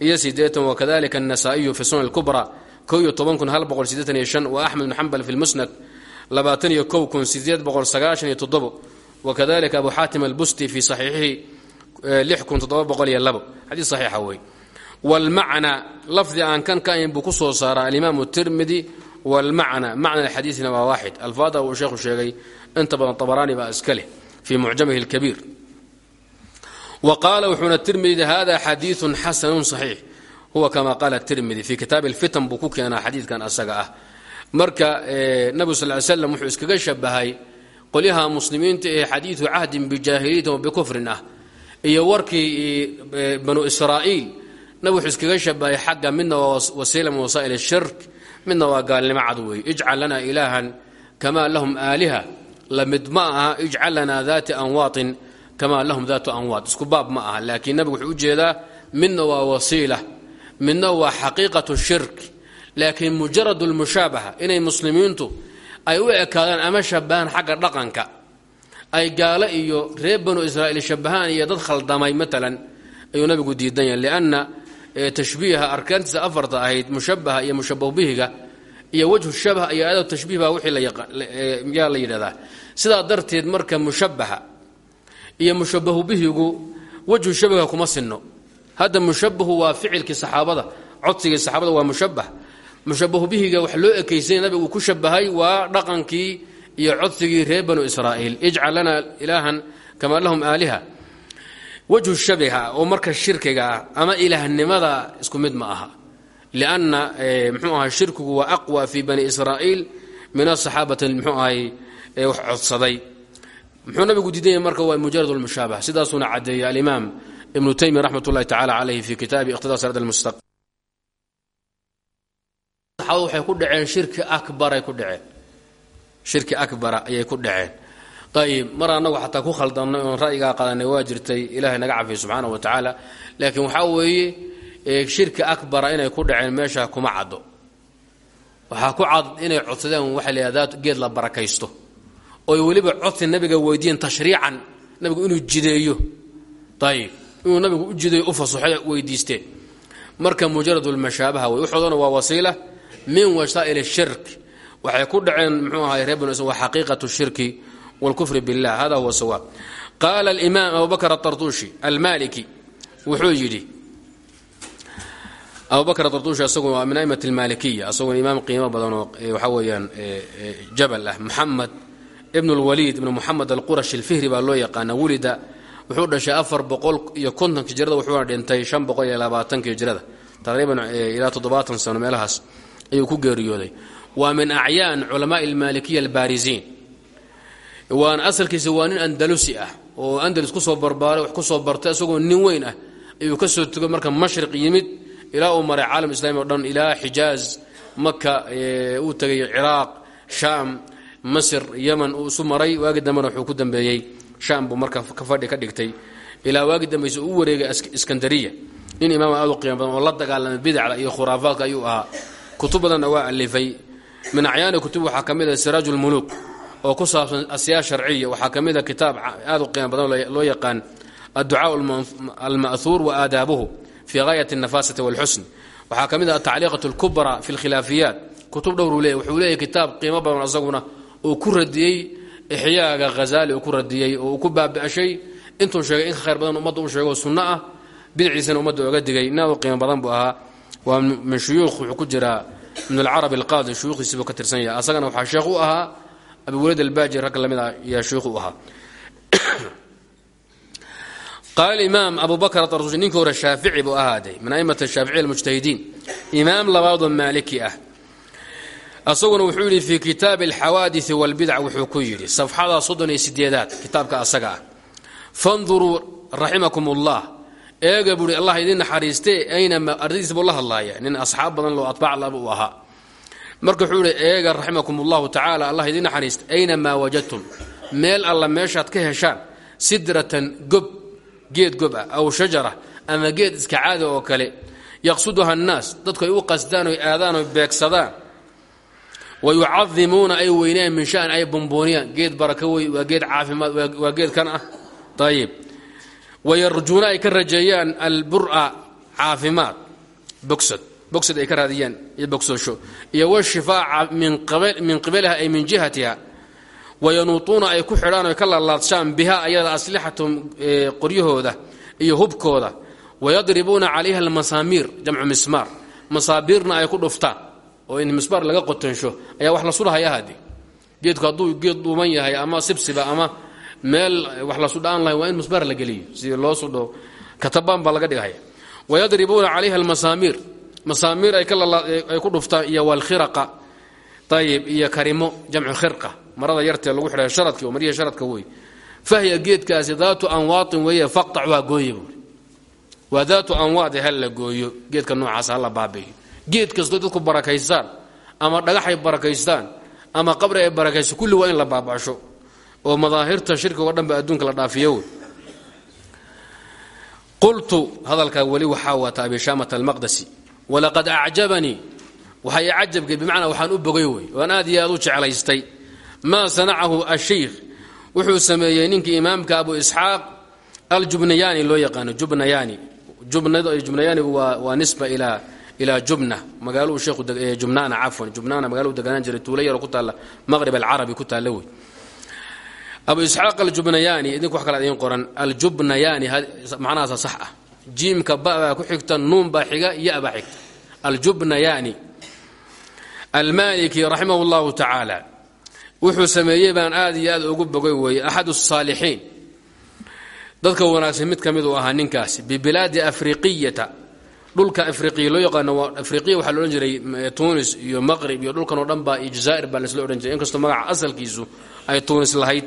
iyo sideean wakadalika النasaaئiyu fi sunan اlkubra ko iyo toban kun hal boqol sideetan iyo shan wa axmed bn xambal fi lmusnad labaatan iyo kow kun sideed boqol sagaashan iyo toddobo wakadalika abu xaatim albusti fi saxiixihi lix kun toddoba boqol iyo labo xadiis saxiixa wey wاlmacna lafdi aan kan ka ahayn buu ku soo saaraa alimaamu tirmidi wاlmacna macna xadiisina waa waaxid alfaada uu sheekhu sheegay inta badan طabaraani baa iska leh fii mucjamihi اlkabiir wa qaala wuxuuna tirmidi hada xadiiثu xasanu صaxiix huwa kama qaala tirmidi fii kitaabi اlfitan buu ku keenaa xadiidkan asaga ah marka nabigu sal ly slam wuxuu iskaga shabahay qolyaha muslimiinta ee xadiidu cahdin bijaahiliyatin wa bikufrin ah iyo warkii banu israa'iil nabig wuxuu iskaga shabahay xagga midna waa wasiila min wasaa'il shirk midna waa gaalnimo cad weeye ijcal lanaa ilaahan kamaa lahum aaliha lamid ma aha ijcal lanaa daati anwaatin kamaa lahum daatu anwaat isku baab ma aha laakiin nabigu wuxuu u jeedaa midna waa wasiila midna waa xaqiiqatu shirk. Laakiin mujarad lmushaabaha inay muslimiintu ay u ekaadaan ama shabahaan xagga dhaqanka ay gaalo iyo reer banu israa'iil shabahaan iyo dad khaldamay maalan ayuu nabigu diidan yahay lianna tashbiiha arkaantiisa afarta ahayd mushabaha iyo mushabahu bihiga iyo wajhu shabah iyo aadab tashbiih baa wixii yaa la yidhahdaa. Sidaa darteed marka mushabaha iyo mushabahu bihigu wajhu shabaha kuma sinno. Hadda mushabahu waa ficilkii saxaabada codsigii saxaabada waa mushabah mushabahu bihiga wax loo ekaysay nabigu ku shabahay waa dhaqankii iyo codsigii reer banu israa'iil. Ijcal lanaa ilaahan kamaa lahum aaliha. Wajhu shabiha oo marka shirkiga ama ilaahnimada isku mid ma aha. Lianna mxuu ahay shirkigu waa aqwa fii bani israa'iil min asaxaabati mxuu ahay wax codsaday muxuu nabigu diidanya marka waa mujarad lmushaabaha sidaasuuna caddeeyey alimaam ibnu taymiya raxmat ullahi tacala calayhi fi kitaabi iqtidaa siraat almustaqim. Waxay ku dhaceen shirki akbaray ku dhaceen. Shirki akbara ayay ku dhaceen. Ayib mar annagu xataa ku khaldannay oon ra'yigaa qadanay waa jirtay ilaahay naga cafiya subxaana wa tacaala. Laakiin waxaa weeye shirki akbara inay ku dhaceen meesha kuma caddo. Waxaa ku cad inay codsadeen waxa la geed la barakaysto oy weliba codsi nabiga weydiiyeen tashriican nabigu inuu jideeyo. Ayib inuu nabigu u jideeyo u fasaxo weydiisteen marka mujarad lmashaabaha wey waxoodana waa wasiila min wasaa'il shirk. Waxay ku dhaceen mxuu ahay reer banu xaqiiqatu shirki wاlkufri biاllah hada huwa sawaab. Qaala alimaam abu bakr atartushi almaliki wuxuu yidhi abu bakr atartushi asagu waa min a'imat almalikiya asaguna imaam qiimo badan oo waxaa weeyaan jabal ah muxamed ibn اlwaliid ibn muxamed alqurashi alfihri baa loo yaqaana wulida. Wuxuu dhashay afar boqol iyo kontonka hijrada wuxuuna dhintay shan boqol iyo labaatanka hijrada taqriiban ilaa toddobaatan sano meelahaas ayuu ku geeriyooday. Waa min acyaan culamaai almaalikiya albaarisiin waana asalkiisa waa nin andalusi ah oo andalus ku soo barbaaray wax ku soo bartay isagoo nin weyn ah ayuu ka soo marka mashriq yimid ilaa uu maray caalam islami o dhan ilaa xijaaz maka uu tegay ciraaq shaam masr yeman uu isu maray. Waagi dambena wuxuu ku dambeeyey. Shaam buu marka ka fadhi ka dhigtay. Ilaa waagi dambeyse uu wareegay iskandariya. Nin imaam aad u qiimo badan oo la dagaalamay bidacda iyo khuraafaadka ayuu ahaa. Kutub badanna waa alifay. Min acyaani kutub waxaa ka mid ah siraaj ulmuluuk oo ku saabsan asyaa sharciya. Waxaa ka mid a kitaab aad u qiimo badan loo yaqaan adducaa alma'huur wa aadaabuhu fii gaayat alnafasati walxusn waxaa ka mid ah atacliiqat alkubra fi lkhilaafiyaat kutub dhowruu leeyahy wuxuu leeyahy kitaab qiimo badan asaguna uu ku radiyey ixyaaga hazaali uu ku radiyey oo ku baabi'ashay intuu sheegay in khayr badan ummadda u sheego sunno ah bidciisana ummadda oga digay. Nin aad u qiimo badan buu ahaa. Waa min shuyuukh wuxuu ku jiraa ibn alcarabi alqaadi shuyuukhdiisiibuu ka tirsan yahay. Asagana waxaa sheekh ahaa abiwalid albaaji rag la mid ah yaa sheikh u ahaa. Qaala alimaam abu bakr atarsusi ninkii hore shaafici buu ahaade min a'imat ashaaficiya almujtahidiin. Imaam labaadoo maaliki ah asaguna wuxuu yidhi fii kitaabi alxawaadii walbidc wuxuu ku yidhi safxada soddon iyo sideedaad kitaabka asaga ah. Fanduruu raximakum ullah allah idin naxariiste aynama ardadiisa buu la hadlaaya nin asxaab badan loo atbaac laba uu ahaa. Marka wuxuu ihi eega raximakum allah idin naxariiste aynamaa wajadtum meel alla meeshaad ka heshaan sidratan gob geed gob ah aw shajara ama geed iska caada oo kale yaqsuduha annaas dadku ay u qasdaan oy aadaan oy beegsadaan wa yucadimuuna ay weynayaan min shan ay bombooniyaan geed baraka wey waa geed caafimaad waa geed kan ah ayib wayarjuuna ay ka rajeeyaan albura caafimaad bogsad bogsad ay ka raadiyaan iyo bogsosho iyo washifaaca min qibaliha ay min jihatiha wayanuutuuna ay ku xidhaan oy ka laalaadshaan biha ayada aslixatum qoryahooda iyo hubkooda wayadribuuna calayha almasaamiir jamcu mismaar ay ku dhuftaan oo in mismaar laga qotonsho ayaa wax la sudhahaya hadi geedku hadduu geed dhuuman yahay ama sibsiba ama meel wax la sudhaan lahay waa in mismaar la geliyo. Sidii loo sudho katabaan baa laga dhigahaya wayadribuuna calayha almasaamiir. Masaamiir ay ku dhuftaan iyo walkhiraqa. Ayib iyo karimo jamcu khirqa. Marada yartee lagu xidhay sharadki oo maryaha sharadka wey fahya geedkaasi daatu anwaatin weeye faqtacuhaa gooye buuri waa daatu anwaadi ha la gooyo geedka noocaas la baabi'iyo geed kastoo dadku barakaystaan ama dhagaxay barakaystaan ama qabri ay barakaysto kulli waa in la baabasho. Oo madaahirta shirkigo dhan ba adduunka la dhaafiyo. Qultu hadalkaa weli waxaa wata abishaamat almaqdasi walaqad acjabanii. Waxay cajabkay bimacnaa waxaan u bogay wey waan aad iyo aad u jeclaystay. Maa sanacahu ashaykh wuxuu sameeyey ninkii imaamka abu isxaaq aljubnayaani loo yaqaano jubnayaani jubnayaanigu waa nisba ilaa ilaa jubna magaalo uu sheekhu jubnaana cafwan. Jubnaana magaalo u deganaan jiray. Tuulo yaro ku taalla. Maqrib alcarabi ku taalla wey. Abu isxaaq aljubnayaani idinku wax kale idiin qoran. Aljubnayaani macnahaasa sax ah. Jiimka babaa ku xigta nuun baa xiga ya baa xigta. Aljubnayaani almaliki raximah llahu tacaala. Wuxuu sameeyey baan aad iyo aad ugu bogay weeye axad الsaalixiin dadka wanaagsan mid ka mid uu ahaa ninkaasi. Bibilaadi afriqiyata dhulka afriqiya loo yaqaano afriqiya waxaa la jiray tunis iyo maqrib iyo dhulkan oo dhan baa iyo jazaa'ir baa laisla odhan jiray. Inkastoo magaca asalkiisu ay tunis lahayd.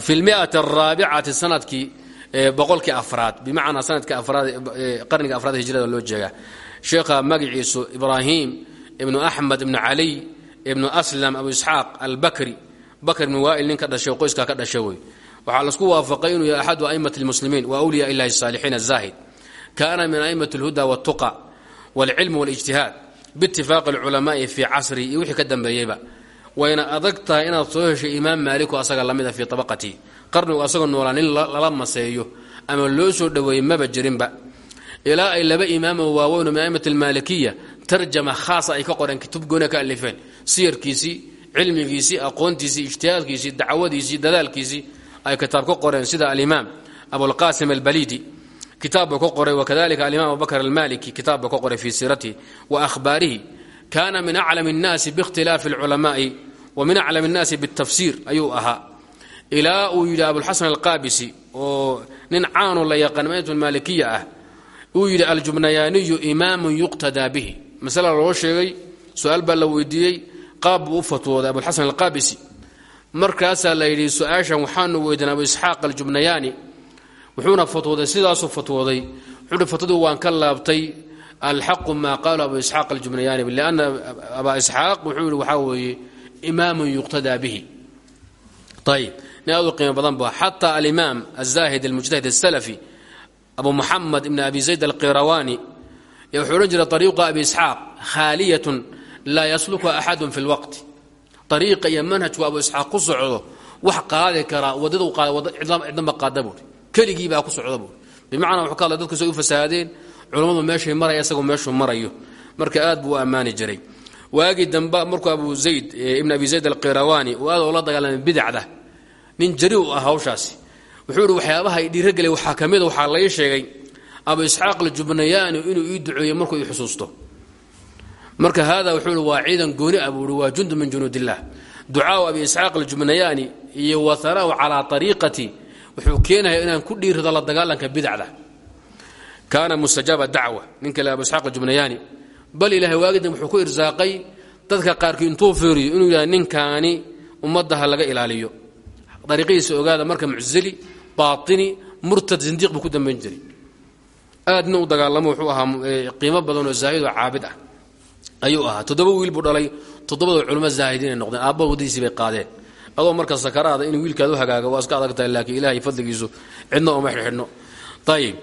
Fi lmiati araabicati sannadkii boqolkii afraad bimacnaa sanadka afraad qarniga afraad hijrada loo jeegaa sheekha magaciisu ibraahim ibnu axmed ibnu caliy ibnu aslam abu isxaaq albakri bakr ibnu waail nin ka dhashay qoyskaa ka dhashay wey. Waxaa lasku waafaqay inuu yahay axadu a'imat lmuslimiin wa wliyaa illahi saalixiin azaahid kaana min a'imat alhuda waltuqa walcilm walijtihaad biitifaaqi alculamaai fii casri iyo wixii ka dambeeyeyba. Wayna adag tahay inaad soo heshay imaam maaliku asaga lamida fii tabaqatii qarnigu asagoo noolaa nin lala maseeyo ama loo soo dhoweeyey maba jirinba. Ilaa ay laba imaamo waaweyn oo min a'imat almaalikiya tarjama khaasa ay ka qoreen kutub goona ka alifeen. Siyarkiisii cilmigiisii aqoontiisii ijtihaadkiisii dacwadiisii dadaalkiisii ay kitaab ka qoreen sida alimaam albalidi kitaab buu ka qoray wakadalika alimaam abubakr almaliki kitaab buu ka qoray fii siiratihi wa ahbaarihi kana min aclam الnaasi biاkhtilaafi اlculamaai wa min aclam الnaasi bاtafsiir ayuu ahaa ilaa uu yidhi abulxasan alqaabisi oo nin caanu la yaqaan imaamatu maalikiya ah uu yidhi aljubnayaaniyu imaamu yuqtadaa bihi masala loo sheegay su-aal baa la weydiiyey qaab buu u fatwooday abulxasan alqaabisi markaasaa la yidhi su-aashan waxaanu weydiin abu isxaaq aljubnayaani wuxuuna fatwooday sidaasuu fatwooday. Wuxuuhi fatwadu waan ka laabtay alxaqu maa qaalu abu isxaaq aljubnayaani lianna abaa isxaaq wuxuu yihi waxaa weeye imaamun yuqtadaa bihi. Ayib nin aad u qiimo badan ba xataa alimaam azaahid almujtahid asalafi abu muxamed ibn abi zayd alqirawani wuxuu odhan jiray ariiqa abi isxaaq khaaliyatun laa yasluka axadun fi lwaqti ariiqa iyo manhajku abu isxaaq ku socdo wax qaadi karaa wadadu cidnaba qaada buuri keligii baa ku socda buuri bimacnaa wuxuu ka hadlay dadku say u fasahaadeen culammadu meeshay maraya isagoo meeshuu marayo. Marka aad buu u ammaani jiray. Waagii dambe markuu abu zayd ibn abi zayd alqirawani uu aad ula dagaalamay bidacda nin jari u ah hawshaasi wuxuu ihi waxyaabaha i dhiirogelay waxaa ka mida waxaa lai sheegay abu isxaaq aljubnayaani inuu ii duceeyo markuu i xusuusto. Marka haada wuxuu ihi waa ciidan gooni ah buu ihi waa jundu min junuud illah ducaau abi isxaaq aljubnayaani iyo wahanaahu calaa ariiqati wuxuu keenaya inaan ku dhiirado la dagaalanka bidacda. Kaana mustajaaba dacwa nin kale abu isxaaq bal ilahay waagidan wuxuu ku irsaaqay dadka qaarkii intuu fiiriyo inuu yidhaha ninkaani ummaddaha laga ilaaliyo. Dariiqadiisa ogaada marka muczili baatini murtad zindiiq buu ku dambayn jiray. Aadna u dagaalamo wuxuu ahaa qiimo badan oo zaahid oo caabid ah. Ayuu ahaa. Toddoba wiil buu dhalay. Toddobada culimo zaahidiinay noqdeen. Aabba wadadiisii bay qaadeen adoo marka sakaraada in wiilkaad u waa iska adag tahay laakiin ilaahay fadligiisu cidna ooma xidhxidhno ayib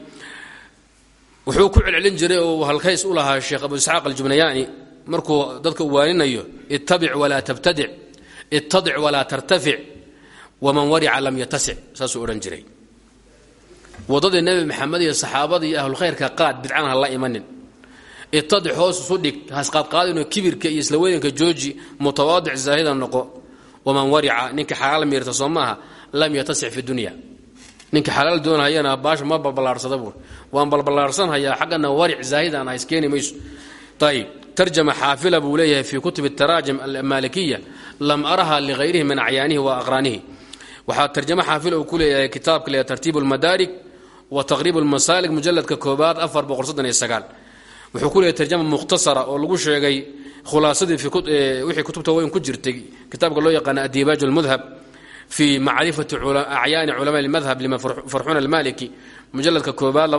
wuxuu ku celcelin jiray oo halkays u lahaa sheekh abu isxaaq aljubnayaani markuu dadka u waaninayo ittabic walaa tabtadic ittadic walaa tartafic waman warica lam yatasic saasuu odhan jiray. Waddadii nebi maxamed iyo saxaabadii iyo ahlulkhayrka qaad bidcana la imanin. Itadic hoos isu dhig hasqaadqaadinoo kibirka iyo isla jooji mutawaadic zaahida noqo waman warica ninka xalaal miirta soo maaha lam yatasic fi dunya. Ninka xalaal doonhayana baasha ma balbalaarsada buur waan balballaarsanhayaa xaggana waric zaahidan ha iskeeni mayso. Ayib tarjama xaafila buu leeyahay fii kutub taraajim almaalikiya lam araha ligayrihi min acyaanihi wa aqraanihi. Waxaa tarjamo xaafil uu ku leeyahay kitaabka le tartiib lmadaarig wa taqriib lmasaalig mujaladka koobaad afar boqol wuxuu ku leeyahy tarjama mukhtasara oo lagu sheegay khulaasadii wixii kutubta weyn ku jirtay kitaabka loo yaqaana adiibaaj lmudhab fii macrifati acyaani culamaa lmadhab lima farxuuna almaliki mujaladka koobaad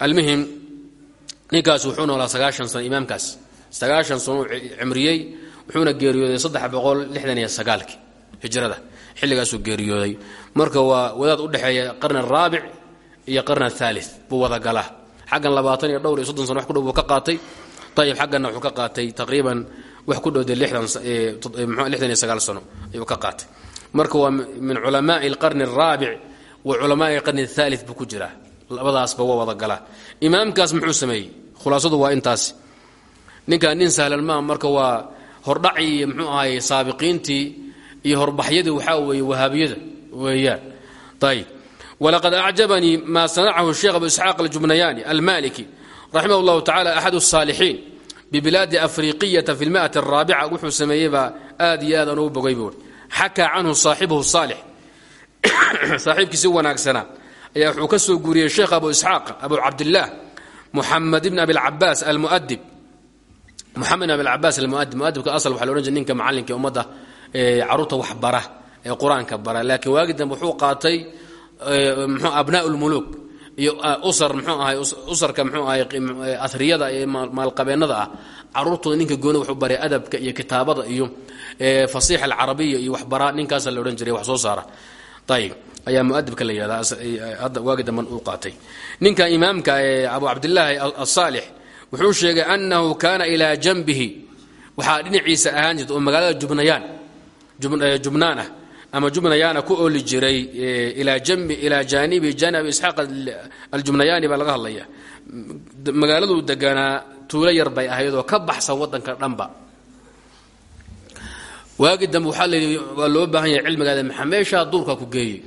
almuhim ninkaas wuxuu noolaa sagaashan sano imaamkaas. Sagaashan sano cimriyey wuxuuna geeriyooday saddex boqol lixdan iyo sagaalki hijrada. Xilligaasuu geeriyooday. Marka waa wadaad udhexeeya qarni araabic iyo qarni athaali buu wada galaa. Xaggan labaatan iyo dhowr iyo soddon sano wax ku dhow buu ka qaatay ayib xagganna wuxuu ka qaatay taqriiban wax ku lixdan iyo sano ayuu ka qaatay. Marka waa min culamaai alqarni araabic wa culamaai alqarni athaali buu ku jiraa. Labadaasba waa wada galaa. Imaamkaas muxuu sameeyey. Khulaasadu waa intaas. Ninkaan nin sahlan maa marka waa hordhacii iyo mxuu ahaye saabiqiintii iyo horbaxyadii waxaa weeye wahaabiyada weeyaan. Ayib walaqad acjabanii maa sanacahu sheekh abu isxaaq aljubnayaani almaliki raximah اllahu tacala axad الsaalixiin bibilaadi afriqiyata fi lmaati araabica wuxuu sameeyey baa aad iyo aad aan ugu bogay buuri xakaa canhu saaxibuhu saalix saaxiibkiisi wanaagsanaa ayaa wuxuu ka soo guuriyey sheekh abu isxaaq abu cabdillaah muxamed ibn abi alcabaas almuadib muxamed ibn abi alcabaas almuadib muadibka asal waxa la odhan jiray ninka macallinka ummadda caruurta waxbara ee qur-aanka bara laakiin waagi dambe wuxuu qaatay mxuu abnaa lmuluuk iyo usar mxuu ahay usarka mxuu ahay ahriyada ee maalqabeennada ah. Caruurtooda ninka gooni wuxuu baray adabka iyo kitaabada iyo fasiixa alcarabiya iyo waxbara ninkaasa la odhan jiray wax soo saara. Ayib ayaa muadibka la yihahda waagi damban uu qaatay. Ninka imaamka abu cabdilaahi asaalix wuxuu sheegay annahu kaana ilaa janbihi waxaa dhinaciisa ahaan jirta oo magaalada jubnayaan jubnaan ah ama jubnayaana ku ooli jiray ilaa jaanibi jani abi isxaaq aljubnayaani baa laga hadlaya. Magaaladuu deganaa tuulo yar bay ahaydoo ka baxsan wadanka dhanba. Waagi dambe waxaa layidhi waa loo baahan yahay cilmigaada maxaa meeshaa duurka ku geeyey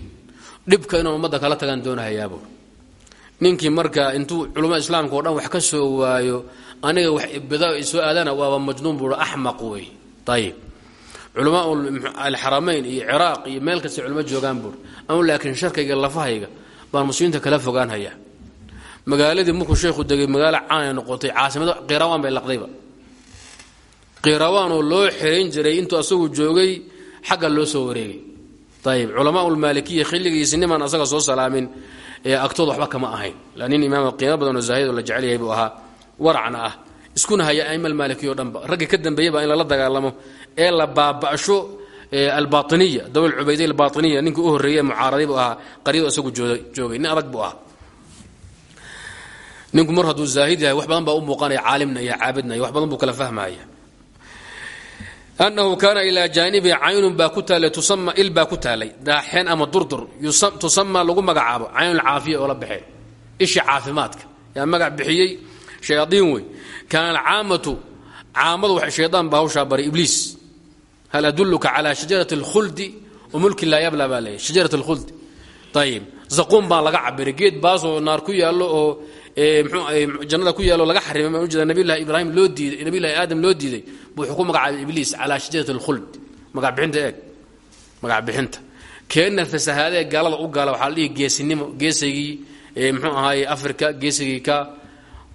dhibka inuu ummadda kala tagaan doonahayaabo ninkii marka intuu culumada islaamka oo dhan wax ka soo waayo aniga wax bida soo aadana waaba majnuun buu axmaq wey ayib culamaa alxaramayn iyo ciraaq iyo meel kasta culimo joogaan buur. Anu laakiin sharkayga lafahayga baan muslimiinta kala fogaanhaya magaaladii markuu sheekhu degay magaalo caana noqotay caasimada qirawaan bay laqdayba. Qirawaanoo loo xirayn jiray intuu asagu joogay xagga loo soo wareegay. Ayib culamaa lmaalikiya xilligiisi nimaan asaga soo salaamin ee agtooda waxba kama ahayn. La nin imaam qiimo badan oo zaahid oo la jecel yahay buu ahaa waracna ah. Iskuna haya aima dhanba raggii ka dambeeyaba in lala dagaalamo ee la baaba'sho albainiya dawla cubaydiya albainiya ninkii u horreeye mucaaraday buu ahaa qaryadu isagu joogay nin adag buu ahaa. Ninku mar hadduu zaahid yahay wax badan baa u muuqanaya caalimna iyo caabidna iyo wax badan buu kala fahmaya anahu kaana ilaa jaanibi caynun baa ku taallay tusama il baa ku taallay daaxeen ama durdur tusama lagu magacaabo caynulcaafiya oo la baxeen ishi caafimaadka yaa magac bixiyey shayaaiin wey kaana alcaamatu caamadu shayaan baa hawshaa baray ibliis hal adulluka calaa shajarati اlkhuldi wa mulkin laa yabla baa leeyahy shajarat اlkhuldi ayib zaquum baa laga cabiray geed baasoo naar ku yaallo oo jannada ku yaalo laga xarimay maan ujeeda nabiylahi ibraahim loo diiday nabiylahi aadam loo diiday buu wuxuu ku magacaabay ibliis calaa shajarat اlkhuld magacbixinta eeg magacbixinta keenna fasahaadee gaalada u gaala waxaa la dhihi geesinimo geesigii mxuu ahaaye africa geesigii ka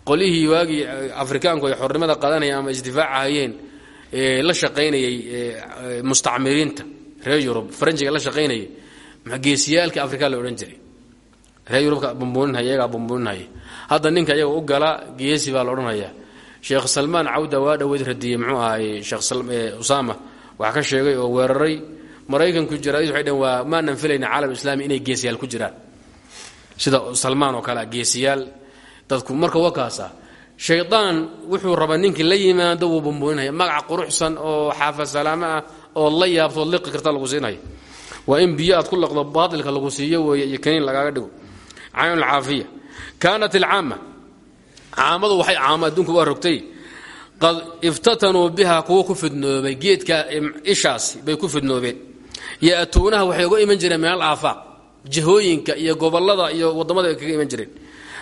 qolihii waagii afrikaanku ay xornimada qadanayeen ama isdifaacahayeen la shaqaynayay mustacmiriinta reer yurub. Faranjiga la shaqaynayay. Geesiyaalka afrika la odhan jiray. Reer yurubka bumbuuninhaya iyagaa bumbuuninhaya hadda ninka iyaga u gala geesi baa la odhanaya sheekh salmaan cawda waa dhaweyd radiyey muxuu ahaay sheekh usaama. Wax ka sheegay oo weeraray maraykanku jaraadid waxay dheen waa maanan filayna caalam islaami inay geesiyaal ku jiraan. Sida salmaan oo kale geesiyaal. Dadku marka wakaasa shaydaan wuxuu raba ninkii la yimaado wuu bumbuuninaya magaca quruxsan oo xaafa salaamo ah oo la yaabtood liqi karta lagu siinaya waa in biyo ku laqdo baatilka lagu siiyo weeye iyo kaniin lagaaga dhigo. Cayn alcaafiya kaanat alcaama caamadu waxay caamo adduunka waa rogtay qad iftatanuu biha kuwa ku fidnoobay geedka ishaasi bay ku fidnoobeen. Ya'tuunaha waxay uga iman jireen min al aafaaq iyo gobollada iyo waddamada ay kaga iman jireen.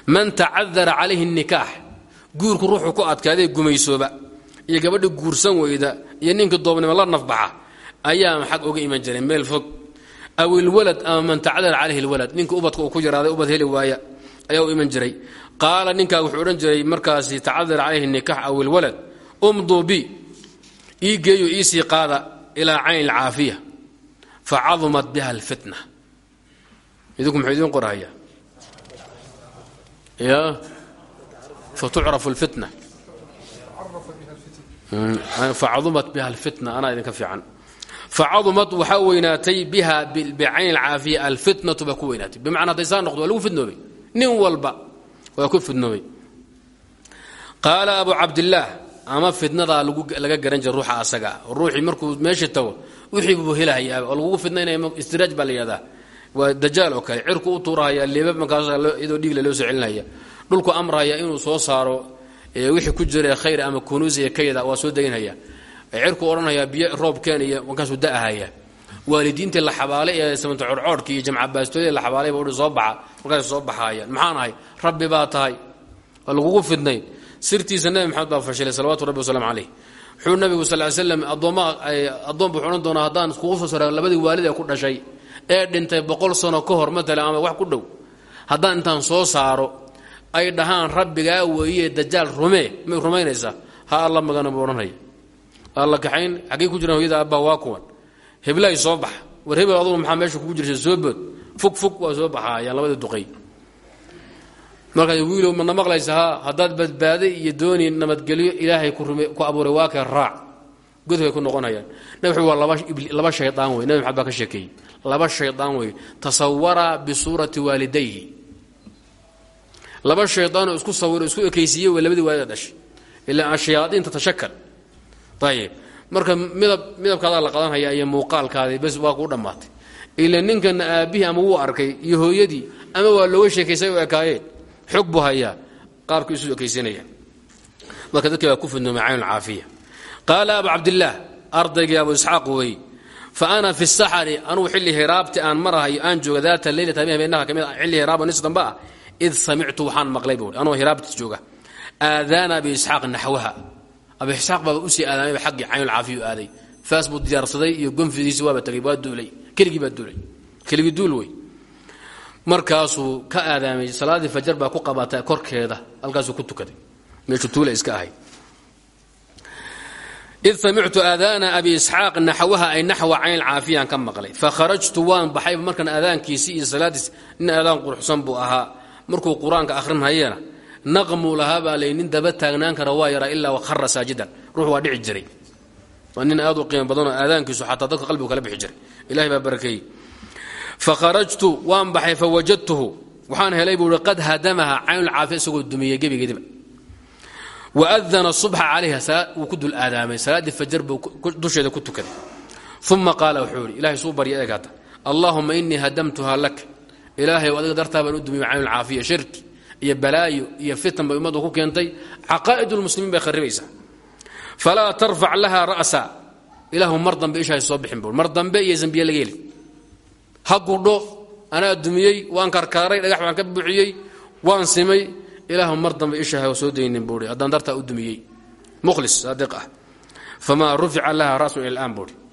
Man tacadara calayhi nikaax guurku ruuxuu ku adkaaday gumaysooba iyo gabadhi guursan weyda iyo ninkii doobnimo la nafbaxa ayaa xag uga iman jireen meel fog. Aw ilwalad ama man tacadara calayhi lwalad ninka ubadka uu ku yaraaday ubad heli waaya ayaa u iman jiray. Qaala ninkaa wuxuu odhan jiray markaasi tacadara calayhi nikaax aw ilwalad umduu bi ii geeyo iisii qaada ilaa cayn alcaafiya facadumat biha alfitna. Idinku muxuu idiin qorahaya ya fatucrafu lfitna facadumat biha alfitna anaa idinka fiican facadumat waxaa weynaatay biha bicayn alcaafiya alfitnatu baa ku weynaatay bimacnaa hadday saa noqdo waa lagu fidnoobay nin walba waa ku fidnoobay qaala abu cabdillaah ama fidnadaa laga garan jira ruuxa asaga ruuxii markuu meesha tago wixii buu helahayaa oo lagugu fidnaynaya istiraaj baa la yihahdaa waa dajaal oo kale cirku u tuurahaya leeba markaas dhulku amrahaya inuu soo saaro wixii ku jira khayr ama kunuusa iyo kayda waa soo deginhaya cirku odhanhayaa biyo roobkeen iyo markaasuu da'ahaya waalidiintii la xabaalay ee samanta corcoorhkii iyo jamcabaastooyadii la xabaalayba uhi soo baxa markaas soo baxaayaan maxaan ahay? Rabbi baa tahay. Waa lagugu fidnayn sirtiisa nebi maxamed baa fashilay salawatu rabbi wasalaamu caleyh wuxuu nabigu sal ly slam addoomma addoonba wuxuu odhan doonaa haddaan kugu soo sara labadii waalid ee ku dhashay. Ee dhintay boqol sano ka hor matalan ama wax ku dhow. Haddaan intaan soo saaro ay dhahaan rabbigaa weeye dajaal rumee may rumaynaysaa ha alla magana buu odhanaya alla kaxayn ku jiraan hoyada abbaa waa kuwan. Heblahay soo baxa. War hebel adugu maxaa meesha kugu soo bood? Fog fog waa soo baxaayaan labadii duqay. Markaas wiilow mana maqlaysa ha haddaad badbaaday iyo dooni nabadgelyo ilaahay ku abuuray waa kee raac. Godkay ku noqonayaan. Nabi waa laba shaydaan wey nabi maxamed ka sheekeeyey. Laba shaydaan wey tasawara bisuurati waalidayhi laba shaydaanoo isku sawiro isku ekaysiiye wey labadii waalida dhashay. Ilaa ashayaadiinta tashakal ayib marka midab midabkaadaa la qadanhaya iyo muuqaalkaadii bes waa kuu dhammaatay. Ila ninkana aabbihii ama wuu arkay iyo hooyadii ama waa looga sheekaysay u ekaayeen xog buu hayaa. Qaabku isu ekaysanaya. Marka dadkii baa ku fidnoomay cayn caafiya. Qaala abu cabdillaah ardaygii abu isxaaq wey fa ana fi saxari anugu xilli hiraabti aan marahayo aan jooga daata leylata habeen habeenaha ka mid ah xilli hiraaba nis dambe ah id samictu waxaan maqlay buui anuu hiraabtis jooga aadaana abi isxaaq naxwaha abu isxaaq baaba u sii aadaamayba xaggii caynulcaafiyu aaday faas buu diyaarsaday iyo gonfidiisi waaba tagay waa duulay keligii baa duulay keligii duul wey markaasuu ka aadaamay salaadii fajar baa ku qabatay korkeeda halkaasuu ku tukaday meeshuu tuula iska ahay id samictu aadaana abi isxaaq naxwaha ay naxwa cayn caafiyaan ka maqlay fakharajtu waan baxayba markan aadaankiisii iyo salaadiis nin aadaan quruxsan buu ahaa markuu qur'aanka akhrinhayana naqmuu lahaa baa lay nin daba taagnaan kara waa yaraa ilaa wahara saajidan. Ruux waa dhici jiray. Waa nin aad u qiimo badanoo aadaankiisu xataa dadka qalbigu kala bixi jiray. Ilahay baa barakeeyey fakharajtu waan baxay fawajadtuhu waxaan helay buu qad hadamaha caynulcaafiya isagoo dumiyey gebigeediba waadana subxa calayha wuu ku dul aadaamay salaaddii fajar buu dusheeda ku tukaday. Uma qaala wuxuu yidhi ilahay suu barya eeg hadda allaahuma inii hadamtuha lak ilaahay adiga dartaa baan u dumiyey caynulcaafiya shirki iyo balaayo iyo fitan bay ummaddu ku keentay. Caqaa'id lmuslimiin bay kharibaysaa. Falaa tarfac laha ra'sa. Ilaahu mar dambe ishahay soo bixin buu. Mar dambe iyo zambiye laga heli. Ha gudho waan karkaaray dhagax baan ka buuxiyey waan simay. Ilaahu mar dambe ishahay soo daynin buui haddaan dartaa u dumiyey. Mukhlis saadiq ah. Famaa laha ra'sun ila alaan buui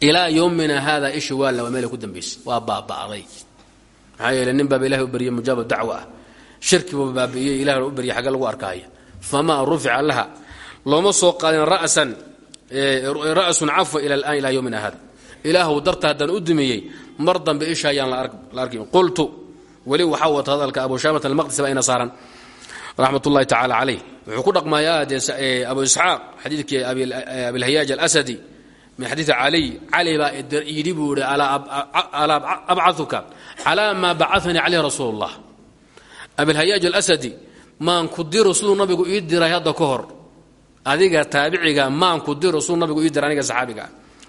ilaa yowmina haada waalla waa meela ku dambaysay waa baaba'day. Maxaa yeele nin baaba ilahay u baryay mujaaba dacwa ah. Shirki buu baabi'iyey ilahna u baryay xagga lagu arkaaya. Famaa rufica laha looma soo qaadin ra'san ra'sun cafwa ila alaan ilaa yowmina haada ilaahu darta haddaan u dumiyey mar dambe isha ayaan la arkin. Qultu weli waxaa wata hadalka abu shaamat almaqdisi baa ina saaran. Raxmat ullahi tacaala wuxuu ku dhaqmayaa dee abu isxaaq xadiidkii abilhayaaj alasadi min xadiidi caliy cali baa yidhi buu alaa abcauka calaa maa bacanii caleyh rasuul اllah abilhayaaj alasadi maan ku diro siduu nabigu ii diray hadda adiga taabiciga maan ku siduu nabigu ii aniga saxaabiga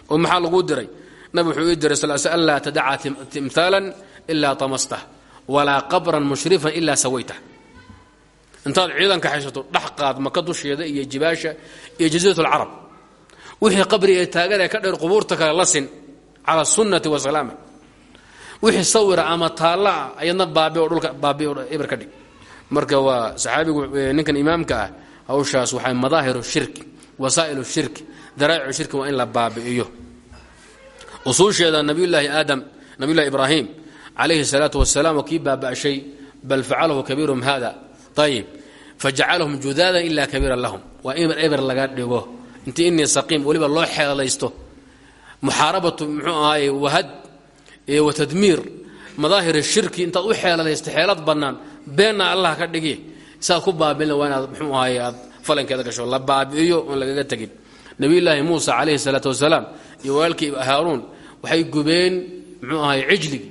oo maxaa laguu diray nabig wuxuu ii diray sal sl an laa tadaca timhaalan ilaa qabran mushrifan ilaa sawaytah intaad ciidanka haysato dhex qaad maka dusheeda iyo jibaasha iyo jaziirat alcarab wixii qabri ee taagan ee ka dheer qubuurta kale la sin cala sunnati wasalaama wixii sawira ama taallaa ayadna baabi oo baabi oo ka dhig. Marka waa saxaabigu ninkan imaamka ah hawshaas waxay madaahiru shirki wasaa'ilu shirki daraa'icu shirki waa in la baabi'iyo. Usuusheeda nabiyullaahi aadam nabiyullahi ibraahim calayhi salaatu wasalaam oo kii baaba'shay bal facalahu kabiirum hada ayib fajacalahum judaadan ilaa kabiiran lahum. Waa in eber laga dhigo intii inii saqiim weliba loo xeelaysto muxaarabatu muxuu ahaaye wahad iyo watadmiir madaahir shirki intaad u xeeladaysto xeelad bannaan beenna allah ka dhigi saad ku baabiina waa inaad mxuu ahaaye aad falankeeda gasho la baabi'iyo oon lagaga tegin. Nabiyullaahi muusa calayhi salaatu wasalaam iyo walaalkii haaruun waxay gubeen muxuu ahaye cijligi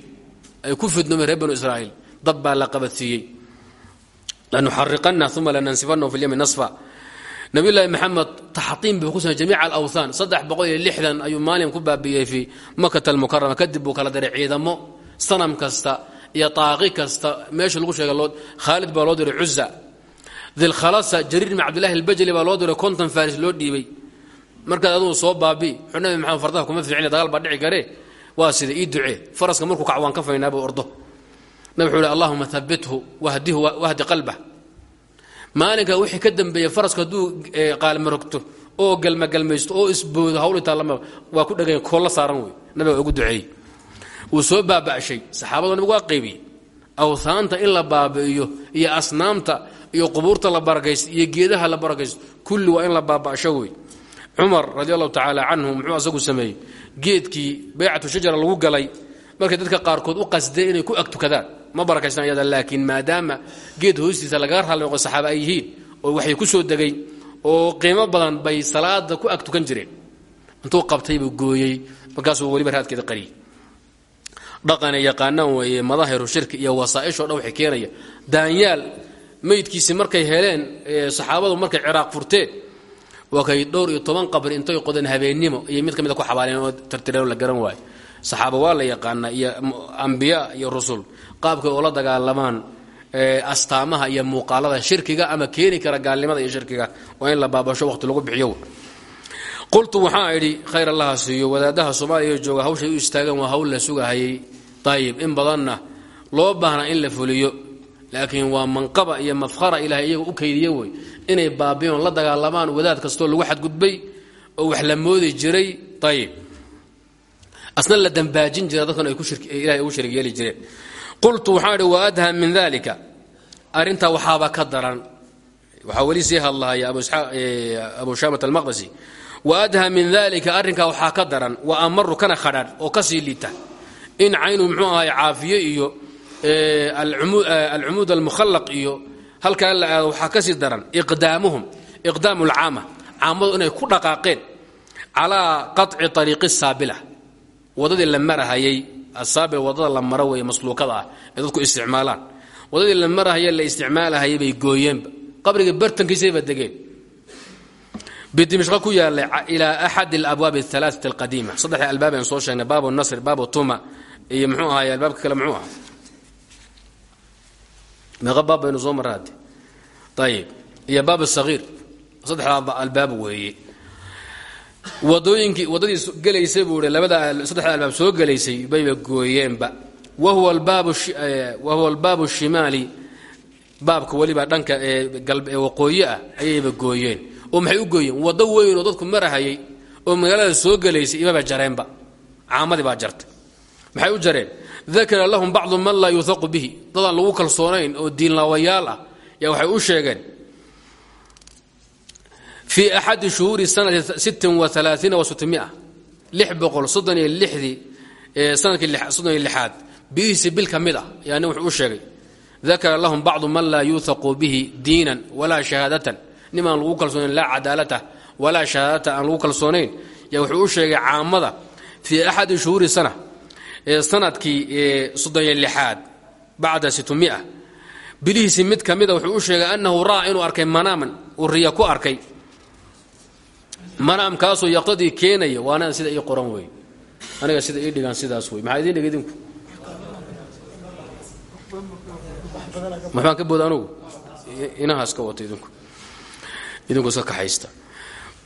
ay ku fidnoomeen reer banu israa'iil dab baa la qabadsiiyey. Lanuxariqana uma lanansifanahu fi lyami nasfa nabiyullaahi maxamed taxtiim buu ku samey jamiica alawthaan. Saddex boqol iyo lixdan ayuu maalin ku baabi'iyey fii makata almukarama kadib kala diray ciidamo sanam kasta iyo taaqi kasta. Meesha lagu sheega khaalid baa loo diray cuza dilkhalasa jariir bin cabdillahi albajali baa loo diray konton faris loo dhiibay. Markaad adugu soo baabi wuxuu maxamed fardaha kuma ficina dagaal baa dhici karee waa sida ii ducee? Faraska markuu kac waan ka faynaaba ordo. Nabi wuxuu hi allahuma habithu wahdi qalbah maalinka wixii ka dambeeya faraska hadduu qaalmarogto oo galmagalmaysto oo isboodo hawlitaallama waa ku dhaganya koolla saaran wey nabiga ugu duceeyey. Wuu soo baaba'shay. Saxaabadu nabigu waa qaybiyey awhaanta in la baabi'iyo iyo asnaamta iyo qubuurta la barakaysto iyo geedaha la barakaysto kulli waa in la baaba'sho wey cumar radi allahu tacaala canhu muxuu asagu sameeyey geedkii baycatu shajara lagu galay. Markay dadka qaarkood u qasdeen inay ku agtukadaan ma barakaysna ayada laakiin maadaama geed hoostiisa lagaga raalliqo saxaaba ay yihiin oo waxay ku soo degay oo qiimo badan bay salaada ku agtukan jireen. Intuu qabtaybuu gooyey markaasuu weliba raadkeeda qariyey. Dhaqanay yaqaanaan weeye madahiru shirki iyo wasaaishoo dhan waxay keenaya. Daanyaal meydkiisi markay heleen saxaabadu markay ciraaq furteen waa dhowr iyo toban qabri intay qodeen habeennimo iyo mid ka ku xabaaleen oo tirtireen la garan waayo. Saxaaba waa la yaqaanaa iyo ambiya iyo rusul qaabkay oo la dagaalamaan astaamaha iyo muuqaalada shirkiga ama keeni kara gaalnimada iyo shirkiga waa in la baabasho waqti lagu bixiyo qultu waxaa idhi khayr allaha siiyo wadaadaha soomaaliya jooga hawshay u istaagan waa hawl la sugahayay. Ayib in badanna loo baahnaa in la fuliyo. Laakiin waa manqaba iyo mafhara ilahay iyaga u kaydiye wey inay baabiyoon la dagaalamaan wadaad kastoo lagu xadgudbay oo wax la moodi jiray. Ayib asna la dambaajin jira dadkan ay ilahay ugu sharig yeeli jireen qultu waxaa idhi wa adha min dalika arrintaa waxaaba ka daran. Waxaa weli sii hadlahaya abu shaamat almaqdasi wa adha min dalika arrinkaa waxaa ka daran. Wa amaru kana khadhaadh oo ka sii liita. In caynu muxuu ahay caafiye iyo alcumuud almukhallaq iyo halkaa la aado waxaa ka sii daran. Iqdaamuhum iqdaamu lcaama caamadu inay ku dhaqaaqeen calaa qaطci ariiqi saabila. Wadadii la marahayay asaabil waddada la maro weeye masluukada ah dadku isticmaalaan. Wadadii la marahayay la isticmaalahayay bay gooyeenba. Qabriga bartankiisayba degeen. Bidimishqa ku yaallay ilaa axad alabwaabi alaaati alqadiima. Saddexdii albaab aan soo sheegnay baabu nasr baabu tuma iyo muxuu ahaay albaabka kale muxuu aha meeqa baab baynu soo marra hadde ayib iyo baab sagiir. Saddexdaa albaab weeye wadooyinkii waddadii gelaysay buu i labada saddexda albaab soo gelaysay bayba gooyeenba. Wahuwa albaabu shimaali. Baabka weliba dhanka ee waqooyi ah ayayba gooyeen. Oo maxay u gooyeen? Waddo weyn dadku marahayay oo magaalada soo gelaysay ibaba jareenba. Caamadii baa jartay. Maxay u jareen? Dakara lahum bacdu man laa yuhaqu bihi. Dadaan lagu kalsoonayn oo diinlaawayaal ah. Yaa waxay u sheegeen fii axadi shuhuuri sanati sannadkii lixaad. Bihiisi bil ka mid ah yaa nin wuxuu u sheegay dakara lahum bacdu man laa yuuhaqu bihi diinan walaa shahaadatan. Nim aan lagu kalsoonayn laa cadaalata walaa shahaadata aan lagu kalsoonayn. Yaa wuxuu u sheegay caamada fii axadi shuhuuri sana sannadkii soddon iyo lixaad bacda sitmia bilihiisi mid ka mida wuxuu u sheegay annahu ra'a inuu arkay manaaman uu riya ku arkay manaamkaasoo yaqtadii keenaya waana sida ii qoran wey aniga sida ii dhigaan sidaas wey maxaa idin dhig idinku? Ka booda anugu? Inahaas ka wata idinku. Idinku iska kaxaysta.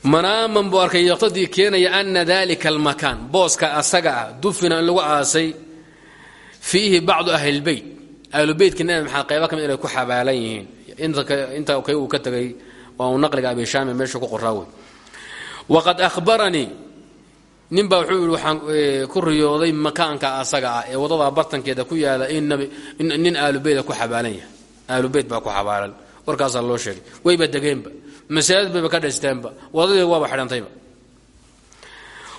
Manaaman buu arkay yaqtadii keenaya ana dalika almakaan. Booska asaga ah dufina in lagu aasay fiihi bacdu ahlilbeyt ahlubeytka nabi maxamed qayba ka mid inay ku xabaalan yihiin. Inta kay uu ka tegay uu naqliga abishaami meesha ku qoraa waqad ahbaranii nin baa wuxuu yidhi waxaan ku riyooday makaanka asaga ah ee waddada bartankeeda ku yaalla in nin aalubeyda ku xabaalan yahay. Aalubeyt baa ku xabaalan. Warkaasaa loo sheegay. Wayba degeenba masaajid bayba ka dhasteenba wadadii waaba xidhantayba.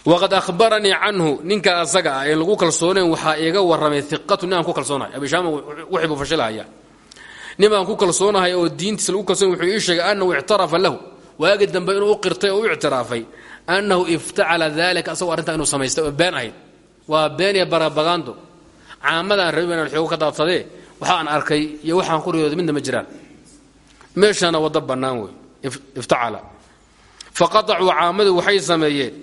Waqad ahbaranii canhu. Ninka asaga ah ee lagu kalsoonayn waxaa iiga warramay iqatu nin aan ku kalsoonahay. Abishaama wixii buu fashilahaya nin baan ku kalsoonahay oo diintiisa lagu kalsoonay wuxuu ii sheegay annahu ictarafa lahu waagi dambe inuu u qirtay oo u ictiraafay annahu iftacala dalika asagoo arrintaa inuu samaystay oo been ahayd waa been iyo barabagando caamadaan rabiba inaan ka daadsadee waxaan arkay iyo waxaan ku riyooday midna ma jiraan. Meeshana waddo bannaan wey iftacala. Faqatacuu caamadii waxay sameeyeen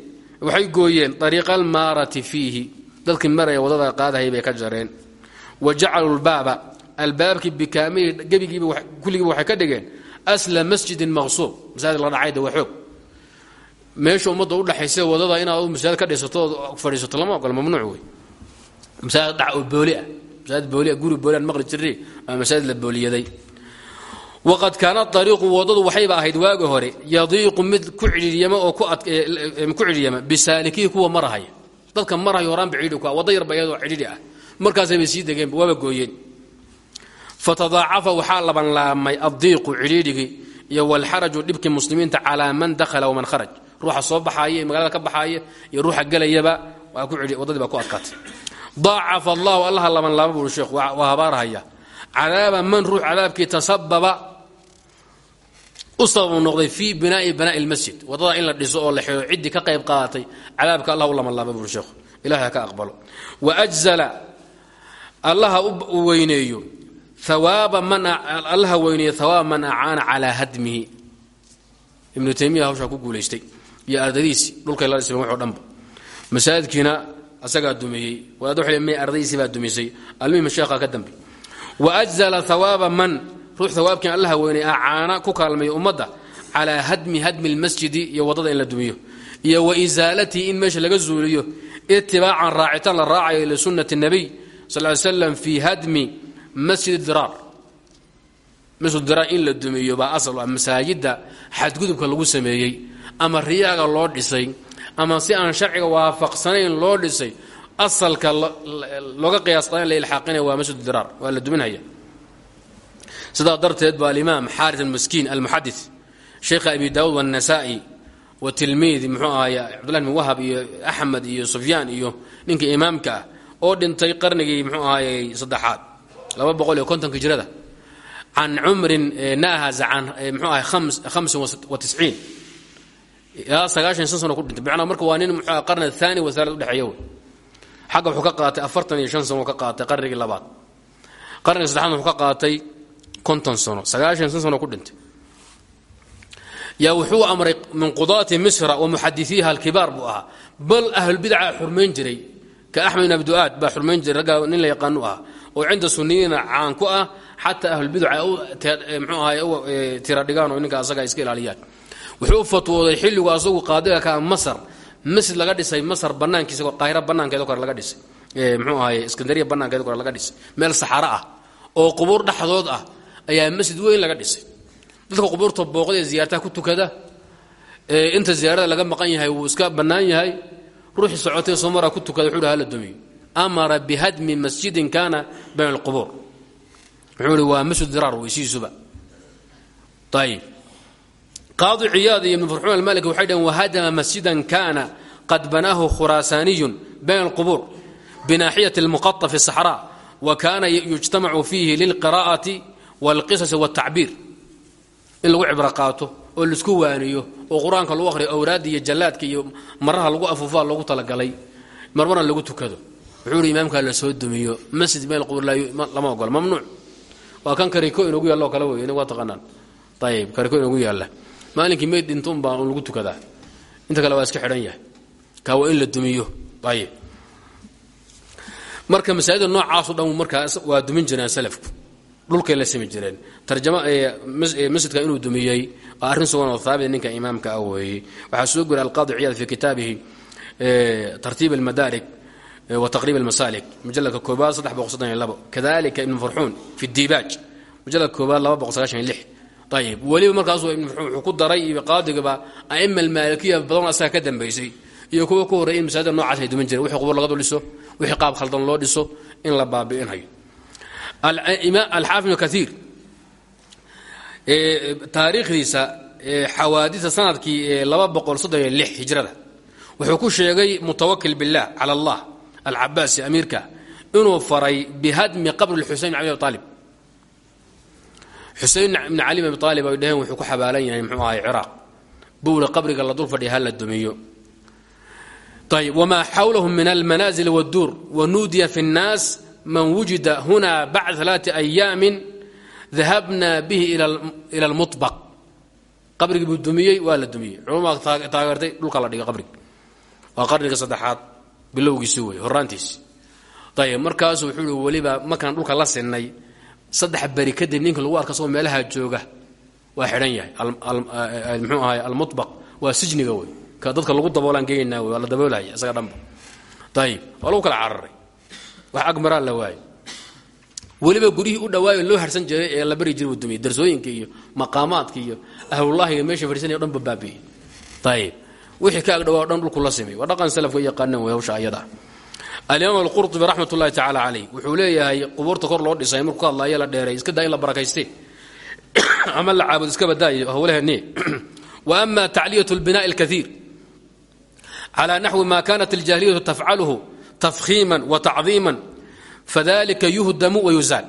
waxay gooyeen ariiqa almaarati fiihi. Dadkii maraya waddada qaadahaya bay ka jareen. Wa jacaluu lbaaba albaabkii bikaamili gebigiiba kulligiiba waxay ka dhigeen asla masjidin maqsuub. Masaajid la dhacayda waa xoog. Meesha ummadda udhaxaysa waddada inaad masaajid ka dhisato ood lama ogola mamnuuc wey masaajid dhac oo booli ah. Masaajid booli ah guri booli masaajid la booliyaday. Waqad kaana ariiqu waddadu waxayba ahayd waagi hore yadiiqu mid ku cidhiiryama oo ku cidhiiryama bisaalikihi kuwa marahaya. Dadka marahaya horaanba cidhi ku wadda yarba iyadoo cidhidhi ah. Degeenba waaba gooyeen fatadaacafa waxaa labanlaamay addiiqu cidhiidhigii iyo walxaraju dhibkii muslimiinta calaa man dakhala waman kharaj ruuxa soo baxaaya magaalada ka baxaaya iyo ruuxa gelayaba waddadii baa ku adkaatay daacafa allahu allaha laban laaba buuri sheekhu waa habaarhaya cadaaba man ruux cadaabkii tasababa u sababu noqday fii binaa'i binaa'i lmasjid waddada in la dhiso oo la xidho ciddii ka qayb qaadatay cadaabka allah u laban laaba buuri sheekhu ilahay ha ka aqbalo wa ajzala allaha u weyneeyo hawaaba man allaha weyneeyo hawaaba man acaana calaa hadmihi ibnu taymiya hawshaa ku guulaystay iyo ardadiisii dhulkay la dhismeen waxoo dhanba masaajidkiina asagaa dumiyey wadaad waxay may ardadiisii baa dumisay almuhim sheekha ka dambe wa ajzala hawaaba man ruux hawaabkiin allaha weynay acaana ku kaalmayo ummadda calaa hadmi hadmi lmasjidi iyo waddada in la dumiyo iyo wa isaalatihi in meesha laga zuuliyo itibaacan raacitaan la raacayo lisunati nabiy sal ly slam fii hadmi masjid diraar. Masjid diraar in la dumiyo baa asal ah masaajidda xadgudubka lagu sameeyey ama riyaaga loo dhisay ama si aan sharciga waafaqsanayn loo dhisay asalka looga qiyaasqadan la ilxaaqinaya waa masjid diraar waa la duminhaya sidaa darteed ba alimaam xaaris almaskiin almuxadis sheekha abi daawud waannasaa'i wa tilmiidi muxuu ahaay cabdullahi bin wahab iyo axmed iyo sufyaan iyo ninka imaamka ah oo dhintay qarnigii muxuu ahaayey saddexaad laba boqol iyo kontonka jirada can cumrin naahaza can muxuu ahay hamsin wa sagaashan shan sano ku dhintay. Bicnaa marka waa nin muxuu aha qarni athani wa thalid udhexeeya wey. Xagga wuxuu ka qaatay afartan iyo shan sano ka qaatay qarnigii labaad. Qarniga saddexaad wuxuu ka qaatay konton sano. Sagaashan shan sano ku dhintay. Yaa wuxuu amray min qudaati misra wa muxadisiiha alkibaar buu ahaa. Bal ahlulbidca xurmayn jiray. Ka axmed bin abduaad baa xurmayn jiray. Raggaa nin la yaqaanu ah oo cinda suniyiina caan ku ah xataa ahlulbidca mxuu ahay tira dhigaan oo ninka asaga iska ilaaliyaan. Wuxuu fatwooday xilligu asagu qaadiga ka masar. Masjid laga dhisay masar banaankiisa qaahira banaankeedo kore laga dhisay. Mxuu ahay iskandariya banaankeedo kore laga dhisay. Meel saxaro ah oo qubuur dhexdood ah ayaa masjid weyn laga dhisay. Dadka qubuurta booqda ee ku tukada inta ziyaarada laga maqan yahay wuu iska bannaan yahay. Ruuxii socotay soomara ku tukada wuxuu hala dumiyo amara bihadmi masjidin kaana bayna alqubuur wuxuu waa masjid diraar weysiisuba ayib qaadi ciyaad iyo ibnu farxuun almaliki waxay dhaheen wahadama masjidan kana qad banaahu khuraasaaniyun bayna alqubuur binaaxiyati almuqata fi wa kaana yujtamacu fiihi lilqiraa'ati walqisasi waltacbiir in lagu oo la isku waaniyo oo qur'aanka lagu akhriyo awraadda iyo jallaadka maraha lagu afuufaa loogu talagalay marmarna lagu tukado wuxuu ihi imaamkaa la soo dumiyo masjid meel qubur lama ogolo mamnuuc. Waa kan kariko inoogu yaalla oo kale wey waa taqaanaan. Ayib kariko inoogu yaalla. Maalinkii meyd dhinto unbaa un lagu tukadaa. Inta kale waa iska xidhan yahay. Kaa waa in la dumiyo. Ayib marka masaajida noocaaso dhan markaa waa dumin jireen salafku dhulkay la simi jireen. Tarjama masjidka inuu dumiyey waa arrin sugan oo haabit ninka imaamka ah weeye. Waxaa soo guriy alqaadi ciyaad fi kitaabihi tartiib almadaarig wa taqriib almasaalik mujaladka koobaad kadalika ibn farxuun fi diibaaj mujaladka koobaad ayib weliba markaasuu ibn farxuun ku daray qaadigaba aima almaalikiya badan asaga ka dambaysay iyo kuwa ku horreeyay in masaajida noocaas ay dumin jireen. Wixii qubur laga dhiso wixii qaab khaldan loo dhiso in la baabi'inhayo. Alxaafid ibnu kaiir taariikhdiisa xawaadida sannadkii laba boqol soddon hijrada wuxuu ku sheegay mutawakil biاllah cala allah alcabaasi amiirka inuu faray bihadmi qabri xusein bn abi aalib xusein bn cali bn abi aalib ay dhaheen wuxuu ku xabaalan yahay mxuu ahay ciraaq buula qabriga la dul fadhiya hala dumiyo ayb wma xawlahu min almanaazil wاdduur wanuudiya fi الnaas man wujida huna bacd alaati ayaamin dahabna bihi ila almuطbaq qabrigii buu dumiyey waa la dumiyey culummaa taageertay dhulka la dhigay qabrigi waa qarniga saddexaad bilowgiisi wey horaantiisi ayb markaasu wuxuu i weliba markaan dhulka la sinay saddex beri ninka lagu arka sagoo meelaha jooga waa xidhan yahay. Mxuu ahay almuطbaq waa sijniga wey ka dadka lagu daboolaan geynaa wey waa la daboolaya isaga dhanba. Ayib waa kala cararay. Wax agmaraa la waayo. Weliba guryihii u dhawaayo loo harsan jiray ee la bari jiray dumiye darsooyinka iyo maqaamaadka iyo ahlullaahiga meesha fadhisanaya o dhan ayib wixii ka agdhawaa dhan dhulku la simay. Waa dhaqan salafka yaqaaneen way hawsha ayada. Alimaam alqurtubi raxmat ullahi tacaala caleyh wuxuu leeyahay qubuurta kor loo dhisay markuu ka hadlaayo la iska daa in la barakayste. Ama la caabudo iska badaayo hawlaheeni wa ama tacliyat lbinaai alkaiir calaa naxwi ma kanat aljaahiliyatu tafcaluhu tafkhiiman wa tacdiiman fadalika yuhdamu wa yuzaal.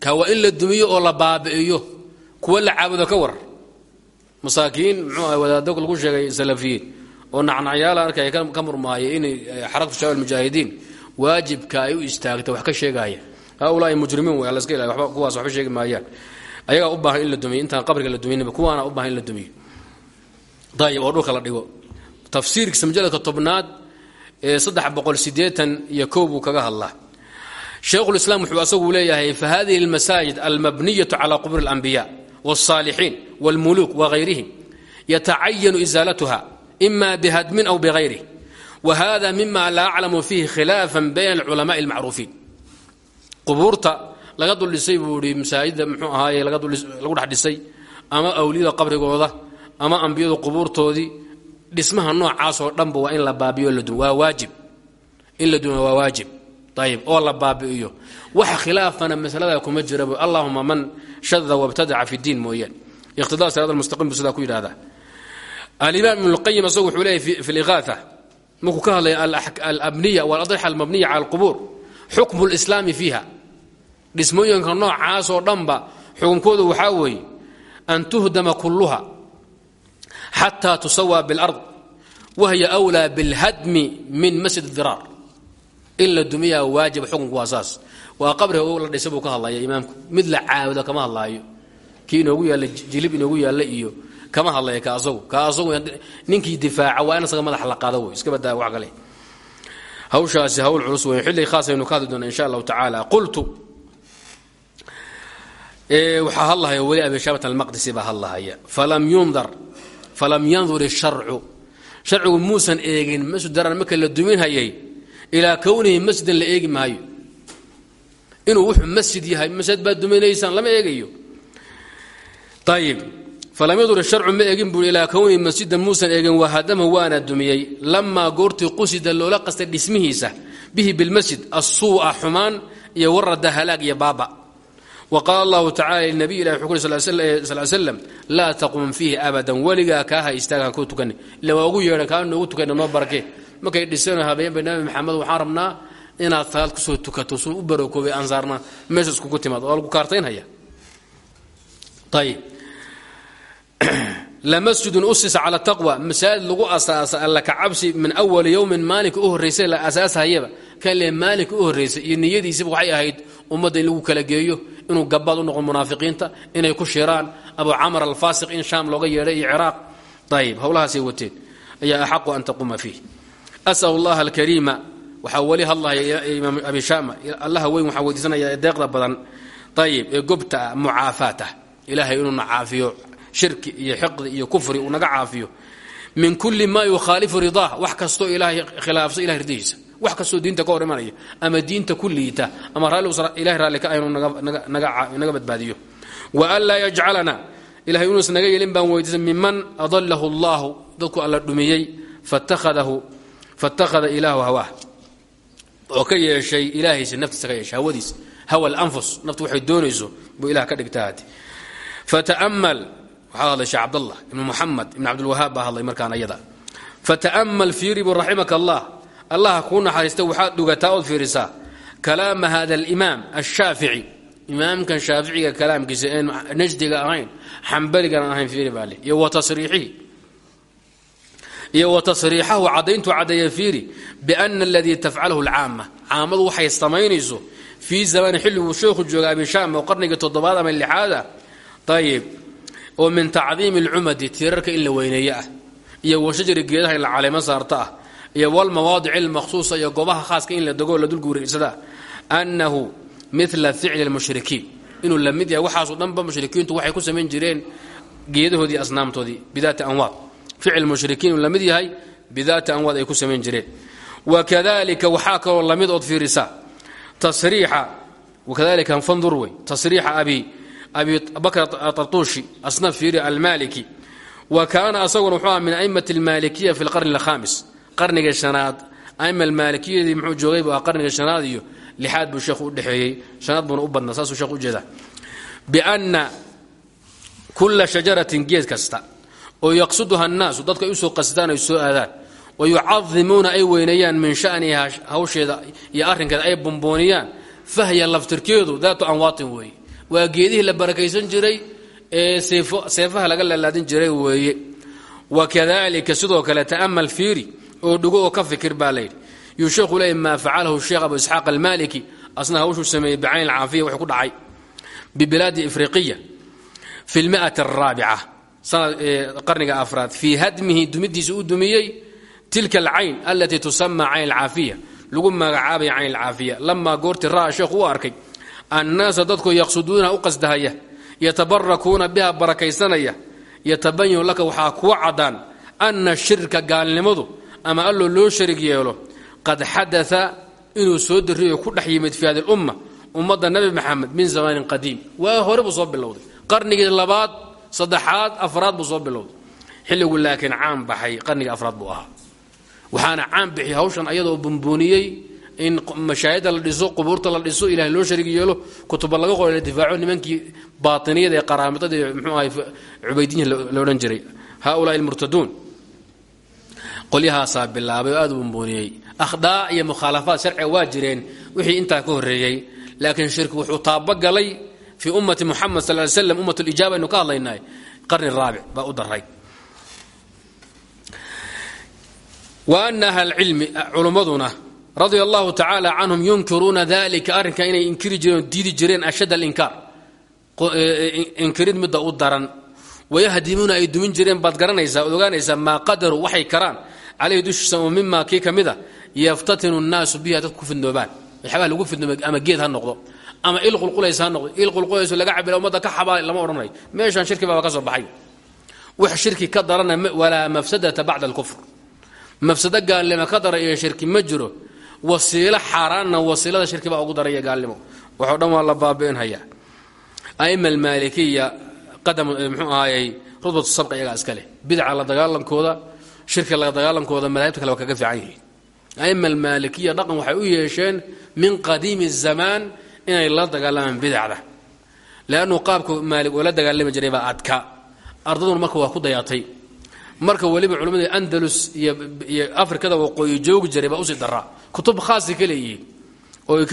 Ka waa in dumiyo la baabi'iyo kuwa la caabudo ka war masaakiin muxuu lagu sheegay salafiyiin oo nacnacyaala arkay ka murmaaya inay xaraktu shabaab mujaahidiin waajibka ay u istaagta wax ka sheegaya haulaai mujrimiin wey laska ilahy waba kuwaas waxba sheegi maayaan ayagaa u baahan in la dumiyo intaan qabriga la duminaba kuwaana u baahan in la dumiyo ayib oo dhulka la dhigo tafsiirkiisa mujaladka tobnaad ee saddex boqol sideetan iyo kow buu kaga hadlaa shaykhulislaam wuxuu asagu leeyahay fa hadihi almasaajid almabniyatu cala quburi اlanbiya wاlsaalixiin wاlmuluuk wagayrihim yatacayanu isaalatuha ima bihadmin aw bigayrih wa hada mima laa aclamu fiihi khilaafa bayna alculamaءi اlmacruufiin qubuurta laga duldhisay buu ihi masaajidda mxuu ahaaye lagu dhex dhisay ama awliyada qabrigooda ama ambiyadu qubuurtoodii dhismaha noocaasoo dhanba waa in la baabiyo waa waajib in la duma waa waajib ayib oo la baabi'iyo waxa khilaafana masalada kuma jira allahuma man shada wabtadaca fi diin mooyaan iqtidaa siraad alimaam ibnu lqayim asagu wuxuu leeyahy fi liqaata markuu ka hadlaya alabniya waladrixa almabniya cala alqubuur xukmu lislaami fiiha. Dhismooyinka noocaasoo dhanba xukunkoodu waxaa weeye an tuhdama kulluha xataa tusawaa biاlard wahiya wlaa biاlhadmi min masjid diraar in la dumiyaa waajiba xukunku waa saas. Waa qabriga la dhisa buu ka hadlaya imaamku. Mid la caabudo kama hadlaayo. Kii inoogu yaalla jilib inoogu yaalla iyo kama hadlaya ka asagu ka asagu ninkii difaaca waa in asaga madax la qaado wey iska badaa wax kale. Hawshaasi hawl culus weyn xilli khaasaynu ka hadli doona insha allahu tacaala. Qultu waxaa hadlahaya weli abishaabat almaqdisi baa hadlahaya. Falam yundar falam yandur isharcu sharcigu muusan eegin masjid daran marka la duminhayay ilaa kownihi masjidan la eegi maayo. Inuu wuxuu masjid yahay masjid baad duminaysaan lama eegayo. Ayib falam yandur isharcu ma eegin buui ilaa kownihi masjidan muusan eegin wahadamahu waana dumiyey lamaa goortii qusida loola qastay dhismihiisa bihi bilmasjid assuu'a xumaan iyo warada halaag iyo baaba. Wqaala allahu tacala linabiy ilah wxuu ku sal slam laa taqum fiihi abadan weligaa kaaha istaagaan ku tukan. Ila waa ugu yeedhan kaa noogu tukana noo barke. Markay dhiseen habeenba nabi maxamed waxaan rabnaa inaad salaad ku soo tukato suu u ayib lamasjidun usisa cala taqwa. Masaajid lagu asaasa alla ka cabsi min awali yowmin maalinka u horraysay la asaashayaba kan le maalinka u horraysay iyo niyadiisiba waxay ahayd ummadda lagu kala geeyo inuu gabaad u noqo munaafiqiinta inay ku shiraan abu camar alfaasiq in shaam looga yeedhay iyo ciraaq. Ayib howlahaasay wateen. Ayaa axaqu an taquuma fiih. Asal allaha alkariima. Waxaa weli hadlahaya imaam abi shama allaha weyn waxaa weydiisanaya deeqda badan. Ayib ee gobta ah mucaafaat ah ilaahay shirki iyo xiqdi iyo kufri uu naga caafiyo min kulli maa yukhaalifu ridaah wax kastoo ilaahay khilaafsa ilahay ridihiisa wax kastoo diinta ka hor imanaya ama diinta ku liita ama ilahay raalli ka aynu naga badbaadiyo. Wa an laa yajcalana ilahay inuusan naga yeelin baan weydiisan miman adalahu allahu dadku alla dhumiyey fatakhada ilaahu hawaah oo ka yeeshay ilaahaysa naftiisa ka yeeshay hawadiisa hawa waxaa hadlay sheekh cabdallah ibnu muxamed ibn cabdilwahaab baa hadlay markaan ayada. Fata'mal fiiribu raximaka allah. Allaha kuu naxariista waxaad dhugataa ood fiirisaa kalaama hada alimaam ashaafici imaamkan shaaficiga kalaamkiisa een najdiga ahayn xambaligana ahayn fiiri baa le iyo wa tasriixihi iyo wa tasriixahu caddayntuu caddeeya fiiri biana aladii tafcalahu alcaama caamadu waxay samaynayso fii zamani xilliguu sheekhu jooga abishaam oo qarnigii toddobaad ama lixaad ah. Ayib oo min tacdiimi alcumadi tiirarka in la weyneeye ah iyo washajari geedaha in la caleemo saarta ah iyo wlmawaadic almaqsuusa iyo goobaha khaaska in la degoo la dulguurisadaa annahu mila ficli lmushrikiin inuu la mid yahay waxaasoo dhanba mushrikiintu waxay ku samayn jireen geedahoodii asnaamtoodii bidaati anwaad. Ficil mushrikiin inuu yahay bidaati anwaad ay ku samayn jireen. Wakadalika waxaa kaloo la mid ood fiirisaa tasriixa wakadalika fandur wey tasriixa abi abi bakr atartuushi asna fiiri almaliki wa kaana asaguna wuxuu aha min aimati almalikiya fi lqarni alkhamis qarniga shanaad aima almaalikiyadii muxuu joogay bu qarniga shanaad iyo lixaad buu sheekhu udhexeeyey shanaad buuna u badnaa saasuu sheekhu u jeedaa bianna kulla shajaratin geed kasta oo yaqsuduha annaasu dadku ay u soo qasdaan ay soo aadaan wayucadimuuna ay weyneeyaan min shaniha hawsheeda iyo arrinkeeda ay bombooniyaan fahya laftirkeedu daatu anwaatin waa geedihii la barakaysan jiray ee seefaha laga laalaadin jiray weeye. Wakadalika sidoo kale ta'amal fiiri oo dhugo oo ka fikir baa layidhi yuu sheekhu leeyay maa facalahu sheekh abu isxaaq almaliki asna hawshuu sameeyey bicayn alcaafiya wuxuu ku dhacay. Bibilaadi ifriqiya fi lmi'ati araabica qarniga afraad. Fii hadmihi dumidiisa u dumiyey tilka alcayn alatii tusama cayn alcaafiya lagu magacaabaya cayn alcaafiya. Lamaa goortii ra'a sheekhu u arkay annaasa dadku yaqsuduuna u qasdahaya yatabarakuuna biha barakaysanaya yatabayanu laka waxaa kuwa caddaan ana shirka gaalnimadu ama alloo loo sharig yeelo qad xadaa inuu soo dariyo ku dhex yimid fi hadi lumma ummadda nabi maxamed min zamaanin qadiim waa hore buu soo bilowday qarnigii labaad saddexaad afraad buu soo bilowday xilligu laakiin caan baxay qarnigii afraad buu ahaa waxaana caan bixiyay hawshan ayadoo bumbuuniyey in mashaahida la dhiso qubuurta la dhiso ilahay loo sharig yeelo kutuba laga qoro la difaaco nimankii baatiniyada ee qaraamidada ee mxuu ahay cubaydiyiin la odhan jiray. Haulaai almurtaduun. Qolyahaasaa bilaabay oo aad u bumbuuniyey akhdaa iyo mukhaalafaad sharciga waa jireen wixii intaa ka horreeyey. Laakiin shirki wuxuu taabagalay fii ummati muxamed sal ly slam ummat lijaaba aynu ka hadlaynahay qarni raabic baa u daray wa ana ahla alcilmi culummaduna radia allahu tacaala canhum yunkiruuna dalika arrinka inay inkiri jireen oo diidi jireen ashadd alinkaar inkirid midda u daran. Wayahdimuuna ay dumin jireen baad garanaysaa ood ogaanaysaa maa qadaruu waxay karaan. Calayhi dushiisa oo mimaa kii ka mid a yaftatinu nnaasu biha dadku ku fidnoobaan waxyaabaha lagu fidnooba ama geed ha noqdo ama il qulqulays ha noqdo. Il qulqulayso laga cabila ummadda ka xabaa lama odhanayo meeshaan shirki baaba ka soo baxay. Wax shirki ka darana walaa mafsadata bacda alkufr wasiilo xaaraanna wasiilada shirki baa ugu daraya gaalnimo. Waxoo dhan waa la baabi'inhayaa aima almaalikiya qadam mxuu ahaayey rudbatu sabqa iyagaa iska leh. Bidca la dagaalankooda shirka la dagaalankooda madaahibta kale waa kaga fiican yihiin. Aima almaalikiya dhaqan waxay u yeesheen min qadiimi zamaan inay la dagaalamaan bidacda leannu qaabka maalig oo la dagaalami jiray baa adka. Ardaduna marka waa ku dayaatay. Marka weliba culimmada andalus iyo afrikada waqooyi joogi jiray baa u sii daraa kutub khaasi ka oo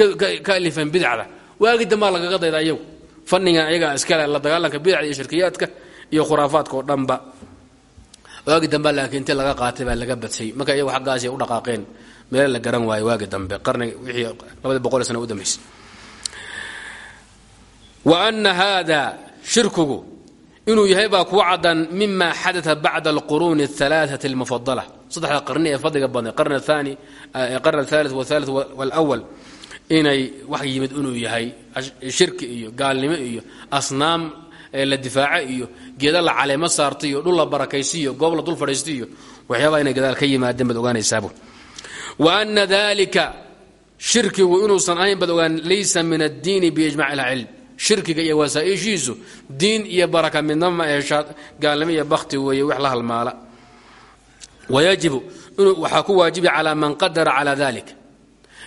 ka alifeen bidacda waagi dambaa lagaga dayda iyagu. Fannigan ayagaa la dagaalanka bidacda iyo shirkiyaadka iyo khuraafaadka dhanba. Waagi dambe laakiin intii laga qaatay baa laga badsay. Marka iyagu xaggaasi u dhaqaaqeen meele la garan waayo waagi dambe. Qarniga wixii labadii boqol u dambaysay wa ana haada shirkigu inuu yahay baa kuwa caddan mima xadaa bacda alquruuni alaaثati almufadala saddexda qarni ee fadliga badnay qarn aani qarn athali wthali wlwal inay wax yimid inuu yahay shirki iyo gaalnimo iyo asnaam la difaaco iyo geeda la caleemo saarta iyo dhul la barakaysiiyo goob la dul fadhiista iyo waxyaabaa inay gadaal ka yimaadeen baad ogaanaysaab waana dalika shirkigu inuusan ahayn baad ogaan laysa min addiini biijmac lcilm shirkiga iyo wasaaishiisu diin iyo baraka midnama ma ee wayajibu waxaa ku waajibi calaa man qadara calaa dalik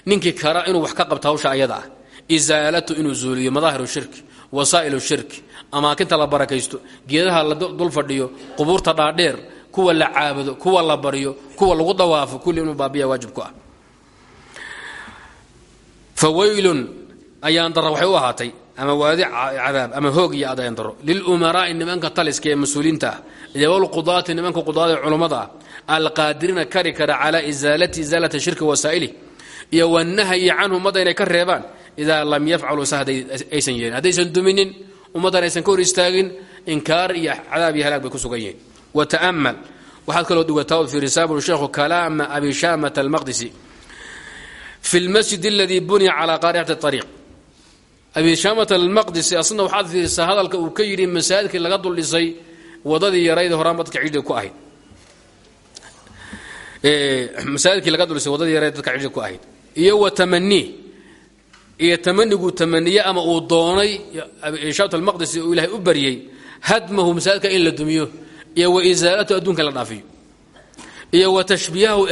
ninkii kara inuu wax ka qabto hawsha ayada ah isaalatu inuu zuuliyo madaahiru shirki wasaa'ilu shirki amaakinta la barakaysto geedaha la dul fadhiyo qubuurta dhaadheer kuwa la caabudo kuwa la baryo kuwa lagu dawaafo kulli inuu baabiya waajib ku ah fawaylun ayaan dara waxay u ahaatay ama waadi cadaab ama hoog iyo adayaan daro lilumaraa'i nimanka taliska ee mas'uuliinta ah iyo walqudaati nimanka qudaada ee culummada ah alqaadiriina kari kara calaa isaalati isaalati shirki wasaa'ilih iyo wanahyi canhu ummadda inay ka reebaan idaa lam yafcaluu sa aysan yeelin. Haddaysan duminin ummaddan aysan ka hor istaagin inkaar iyo cadaab iyo halaag bay ku sugan yihiin. Wata'amal waxaad kaloo dhugataa od fiirisaa buri sheekhu kalaama abi shaamata almaqdisi fi lmasjid aladii buniya calaa qaaricati ariiq abi shaamat almaqdisi asna waxaad fiirisaa hadalka uu ka yidhi masaajidkii laga dul dhisay wadadii yarayda dadka ciidda ku ahayd. Iyo wa tamanii iyo tamaniguu tamaniye ama uu doonay shaamat almaqdisi uu ilaahay u baryey hadmahu masaajidka in la dumiyo. Iyo wa isaalatu adduunka la dhaafiyo. Iyo wa tashbiihahu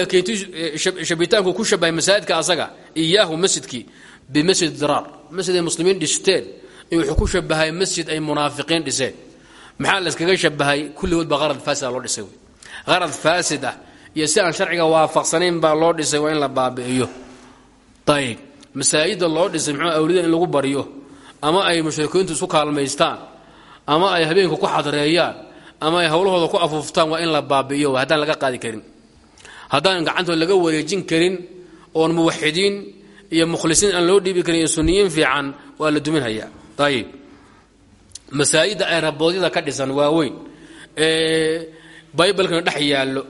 shabitaanku ku shabahay masaajidka asaga iyaahu masjidkii bimasjid diraar. Masjid ay muslimiin dhisteen. Wuxuu ku shabahay masjid ay munaafiqiin dhiseen. Maxaa layskaga shabahay? Kulligood ba qarad faasida loo dhisay qarad faasid ah iyo si aan sharciga waafaqsanayn baa loo dhisay waa in la baabi'iyo. Ayib masaajidda loo dhisay muxuu awliyada in lagu baryo ama ay mushrikiintu isu kaalmaystaan ama ay habeenka ku xadreeyaan ama ay howlahooda ku afuuftaan waa in la baabi'iyo. Haddaan laga qaadi karin. Haddaan gacantooda laga wareejin karin oon muwaxidiin iyo mukhlisiin aan loo dhiibi karin iyo suniyiin fiican waa la duminhayaa. Ayib masaajidda ay raboodyada ka dhisan waaweyn ee baybalkana dhex yaallo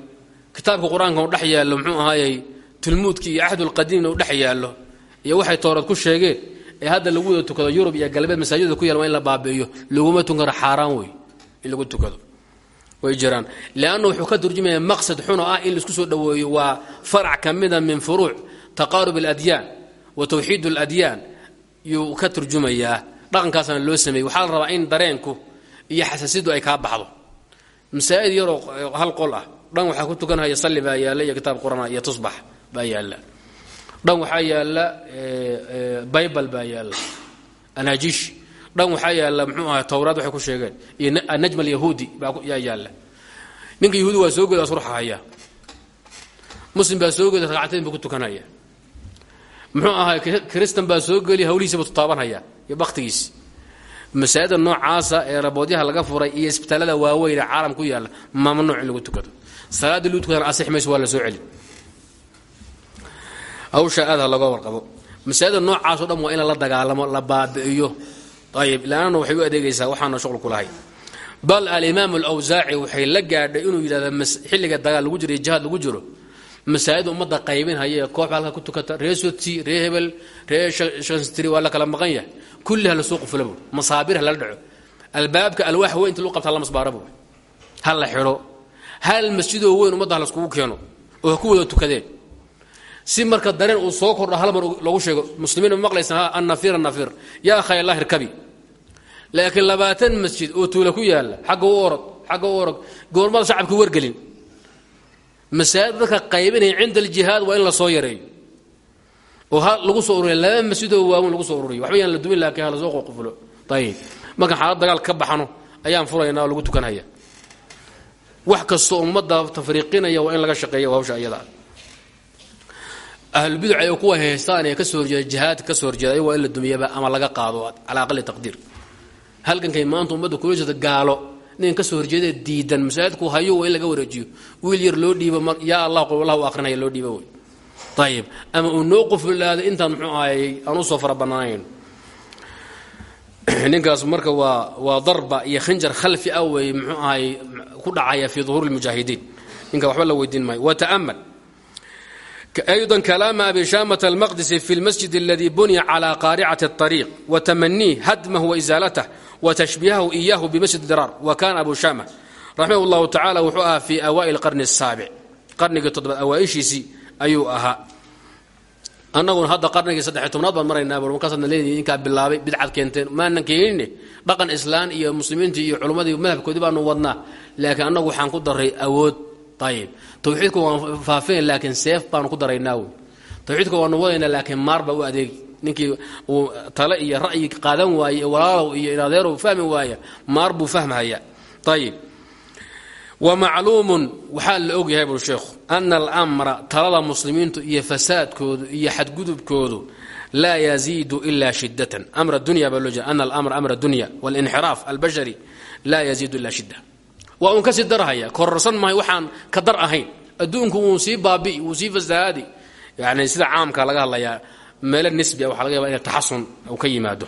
kitaabka qur'aanka u dhex yaallo muxuu ahaayey tilmuudki iyo axdulqadiimna u dhex yaallo. Iyo waxay toorad ku sheegeen ee hadda lagu wada tukado yurub iyo galbeed masaajida ku yaal waa in la baabi'iyo. Laguma tunkaro xaaraan wey in lagu tukado. Way jiraan. Leanna wuxuu ka turjumaya maqsad xun oo ah in la isku soo dhoweeyo waa farac ka mida min furuuc taqaarub aladyaan wa tawxiid aladyaan yuu ka turjumayaa dhaqankaasna loo sameeyey. Waxaa la rabaa in dareenku iyo xasaasiyaddu ay kaa baxdo. Masaa'id yaroo hal qol ah dhan waxaa ku tukanhaya salli baa yaalla iyo kitaab qurana iyo tusbax baa yaalla. Dhan waxaa yaalla baybal baa yaalla. Anaajiish dhan waxaa yaalla mxuu ahay towraad waxay ku sheegeen. Iyo anajm alyahuudi baayaa yaalla. Ninka yahuudi waa soo geeda surxahaya muslim baa soo geeda ragcatayn ku tukanhaya muxuu ahay kristan baa soo geliya hawlihiisaba tutaabanhaya iyo baktigiisi masaajida noocaasa ee raboodyaha laga furay iyo isbitaalada waaweyn ee caalam yaalla mamnuuc lagu tukado salaaddii lagu tukadana asix mayso waa la soo celi hawsha aad ha laga warqabo. Masaajida noocaasoo dhan waa in la dagaalamo la baabi'iyo ayib laanna waxay u adeegaysaa waxaana shuql ku lahay bal alimaam alawsaaci waxay la gaadhay inuu yidhahda xilliga dagaal lagu jiro iyo lagu jiro. Masaajida ummadda qaybinhaya koox halka ku tukata ree soti ree hebel ree shanstri waa la kala maqan yahay. Kulli lala dhaco. Albaabka alwaax weyn inta lagu qabta hala masbaara buur ha la xidho hal masjidoo weyn ummadda laskugu keeno oo ha ku wada tukadeen. Si marka dareen uu soo kordho hal mar lagu sheego muslimiin maqlaysa annafir annafir yaa akhay allah irkabi. Laakiin labaatan masjid oo tuula ku yaalla xagga u orod xagga u orod goormada shacabka wargelin. Masaajid dadka qaybinaya cinda aljihaad in la soo yareeyo. Oo ha lagu soo ururiya laba masjidoo waaweyn lagu soo ururiyo. Waxba yaan la dumin laakiin ha la soo qoqufulo ayib markaan xaalad dagaal ka baxno ayaan furaynaa lagu tukanhaya wax kastoo ummadda tafriiqinaya waa in laga shaqeeya hawsha iyada ahlulbiduc ay kuwa haystaan ee ka soo horjeeda jihaadka ka soo horjeeda waa in la dumiyaba ama laga qaado calaa aqali taqdiir. Halkankay maanta ummadda kula jeeda gaalo nin ka soo horjeeda diidan masaajidku hayo waa in laga wareejiyo. Wiil yar loo dhiibo yaa allah qul wallah u akhrinaya loo dhiibo wey ayib ama uu noo qufulaado intaan muxuu ahayy aan u soo fara ninkaas marka waa waa darba iyo khinjar khalfi ah muxuu ahay ku dhacaya fii duhuuri lmujaahidiin ninka waxba la weydiin maayo wata'amal أيضا كلام أبي شامة المقدسي في المسجد الذي بني على قارعة الطريق وتمنيه هدمه وإزالته وتشبيهه إياه بمسجد الدرار وكان أبو شامة رحمه الله تعالى وحوها في أوائل القرن السابع قرن قطب أوائشيسي أيو أها annaguna hadda qarnigii saddex tobnaad baan maraynaa bur markaasna leedihi inkaa bilaabay bidcad keenteen maanan keenine dhaqan islaan iyo muslimiintii iyo culimmadii madhabkoodii baanu wadnaa. Laakiin annagu waxaan ku daray awood. Ayib tawxiidka waan faafinayn laakiin seef baanu ku daraynaa wey. Tawxiidka waanu laakiin maar baa u ninkii uu iyo ra'yi qaadan waaye ee walaalow iyo inadeerow fahmi waaya maar buu fahmhaya wamacluumun waxaa la ogyahay buu sheekhu ana almra talada muslimiintu iyo fasaadkoodu iyo xadgudubkoodu laa yaziidu ila shidatan amr dunya baa loo jeeda ana alamra amr dunya walinxiraaf albashari laa yaziidu ila shida waa uun ka sii darhaya kororsan mahay waxaan ka dar ahayn. Adduunku wuu sii baabi'i wuu sii fasahaadi yani sida caamka laga hadlayaa meelo nisbi a waxa laga yaba ina taxasun uu ka yimaado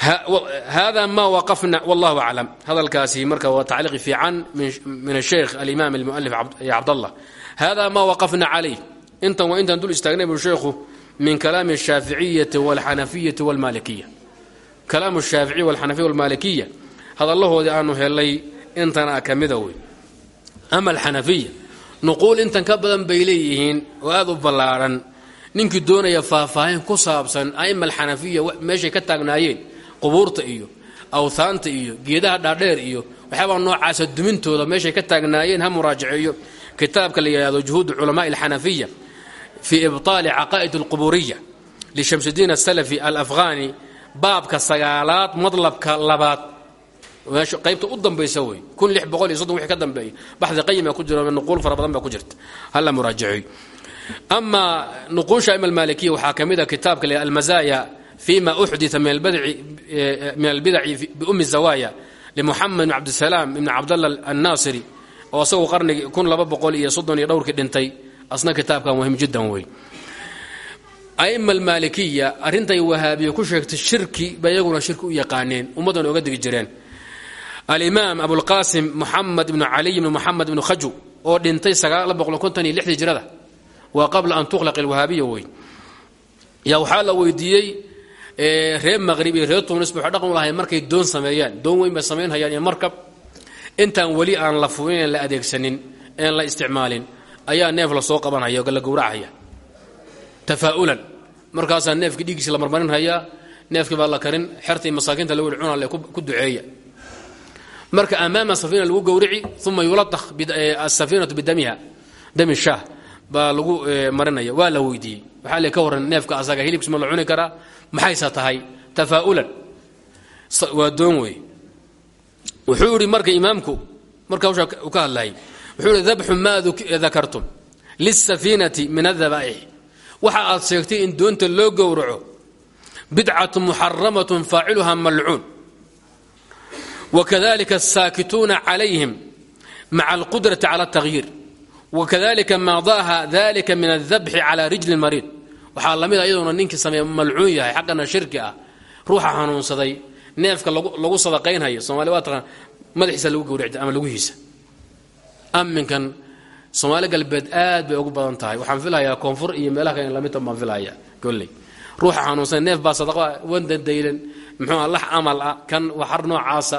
hada ma waqafna wallahu aclam hadalkaasi marka waa tacliiqi fiican min asheikh alimaam almualif cabdallah hada ma waqafna calayh intan waa intaan dul istaagnay buu sheekhu min kalaami ashaaficiyati walxanafiyati walmaalikiya kalaamu ashaaficiya walxanafiya walmaalikiya hadallahoodii aanu helay intana ka mida wey ama alxanafiya nuquul intan ka badan bay leeyihiin oo aada u ballaadhan ninkii doonaya faahfaahin ku saabsan aima alxanafiya meeshay qubuurta iyo awhaanta iyo geedaha dhaadheer iyo waxyaabaa noocaasa dumintooda meeshay ka taagnaayeen ha muraajaceeyo. Kitaabka la yidhahdo juhuud culamaai alxanafiya fii ibطaali caqaa'id alquburiya lishamsudiin asalafi alafghani baabka sagaalaad madlabka labaad. Qaybta u dambaysa wey kun lix boqol iyo soddon wixii ka dambeeya. Baxdi qayima ku jiro nuquul fara badan baa ku jirta. Hala muraajaciyo ama nuquusha ima waxaa ka mid a kitaabka le almazaaya fima uxdita min albidaci biumi zawaaya limuxamed bn cabdisalaam ibn cabdalla annaasiri oo isagu qarnigii iyo dhowrkii dhintay asna kitaabka muhiim jiddan wey aima almaalikiya arrintay wahaabiye ku sheegtay shirki bay iyaguna shirki u yaqaaneen ummaddan oga digi jireen alimaam abulqaasim muxamed ibnu caliy ibnu muxamed ibnu khaju oo dhintay jirada waa qabla an tukhlaq alwahaabiya wey yaa waxaa la weydiiyey reer maqrib iyo reer tunis ba dhaqan lahay markay doon sameeyaan. Doon weyn bay samaynhayaan iyo markab. Intaan weli aan la furin la adeegsanin een la isticmaalin ayaa neef la soo qabanhaya la gowrachaya tafaa'ulan markaasaa neefkii dhiiggiisa la marmarinhayaa neefkii baa la karin xertii masaakiinta lagu cunale ku duceeya. Marka amaama safiina lagu gowrici uma yuladakh asafiinatu bidamiha dami shaah baa lagu marinaya waa la weydiiyey. Waxaa le ka warran neefka asaga hilibkiis ma la cuni karaa maxayse tahay? Tafaa'ulan waa doon wey wuxuu idhi marka imaamku marka hawshaa u ka hadlayay wuxuu ihi dabxu maa dakartum lisafiinati min adabaa'ix waxa aad sheegtay in doonta loo gowraco bidcatu muxaramatun faaciluha malcuun. Wakadalika asaakituuna calayhim maca alqudrati cala atagyiir wakadalika maa daaha dalika min aldabxi cala rijli mariid waxaa la mid a iyadoona ninkii sameeye malcuun yahay xaggana shirki ah. Ruuxa hanuunsaday neefka lagu sadaqaynhayo somalia waa taqaan madaxiisa lagu gowraci ama laguhiisa aminkan soomaali galbeed aad bay ugu badan tahay. Waxaan filayaa koonfur iyo meelaha kale lamidtan baan filaya kolley ruuxa xanuunsan neef baa sadaqa wanda daylan muxuu lax amal ah kan waxar noocaasa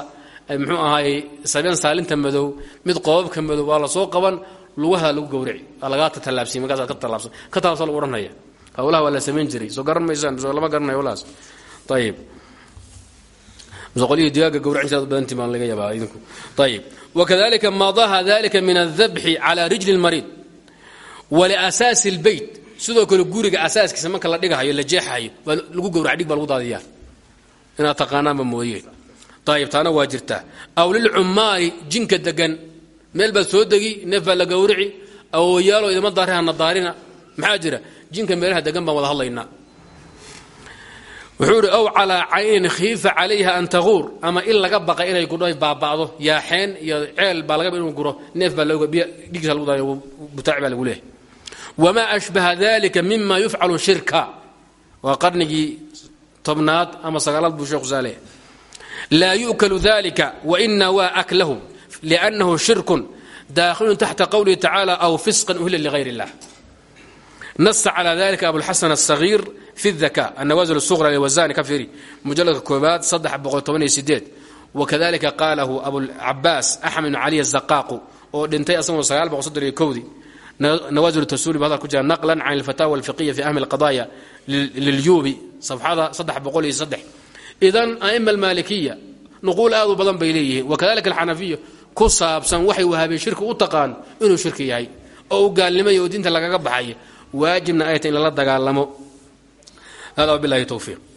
muxuu ahaay sabeen saalinta madow mid qoobabka madow waa la soo qaban lugaha lagu gowraci. Waa lagaa tatallaabsiy markaasaad ka tallaabsan ka tallaabsan lagu odhanaya hawlaha waa la samayn jiray. Soo garan maysaan soo lama garanayo hawlahaas. Ayib qolihii digaaga gowracintaad badantii baan laga yaabaa idinku. Ayib wakadalika maa daha dalika min aldabxi cala rijli lmariid waliasaasi اlbeyt sidoo kale guriga asaaskiisa marka la dhigahayo la jeexahayo baa lagu gowrac dhig baa lagu daadiyaa. Inaad taqaanaanba mooyeen ayib taana waa jirtaa aw lilcumaari jinka degan meel baad soo degi neef baa la gowrici. Awoyaalo idama daarihana daarina. Maxaa jira jinka meelaha degan baan wada hadlaynaa. Wuxuu idhi ow calaa caynin khiifa an taquur. Ama in laga baqa inay gudho baaba'do. Yaaxeen iyo ceel baa inuu guro neef baa dhigiisa lagu daay butaaci baa lagu leehay wamaa ashbaha dalika mima yufcalu shirka. Waa qarnigii tobnaad ama sagaalaad buu sheekhu saaleeh laa yu'kalu dalika waina waa aklahu liannahu shirkun daakhilun taxta qowlihi tacaala aw fisqan uhila ligayr illah nasa calى dalika abulxasan الصagiir fi الذaka الnawaaزil الsuqra lwasani ka fiiri mujaladka koobaad saddex boqol toban iyo sideed wakadalika qaalahu abucabaas axmed bn cali الzaqaaqu oo dhintay asagoo sagaal boqol soddon iyo kowdii nawaaزil tasuli ba hadal ku jira naqlan can اlfataawa اlfiqiya fi ahmi اlqadaya lilyubi safxada saddex boqol iyo saddex idan aima almaalikiya nuquul aad u badan bay leeyihiin wakadalika alxanafiya ku saabsan waxay wahaabeen shirki u taqaan inuu shirki yahay oo u gaalnimay oo diinta lagaga baxaya waajibna ay in lala dagaalamo. Hada wabilahi towfiiq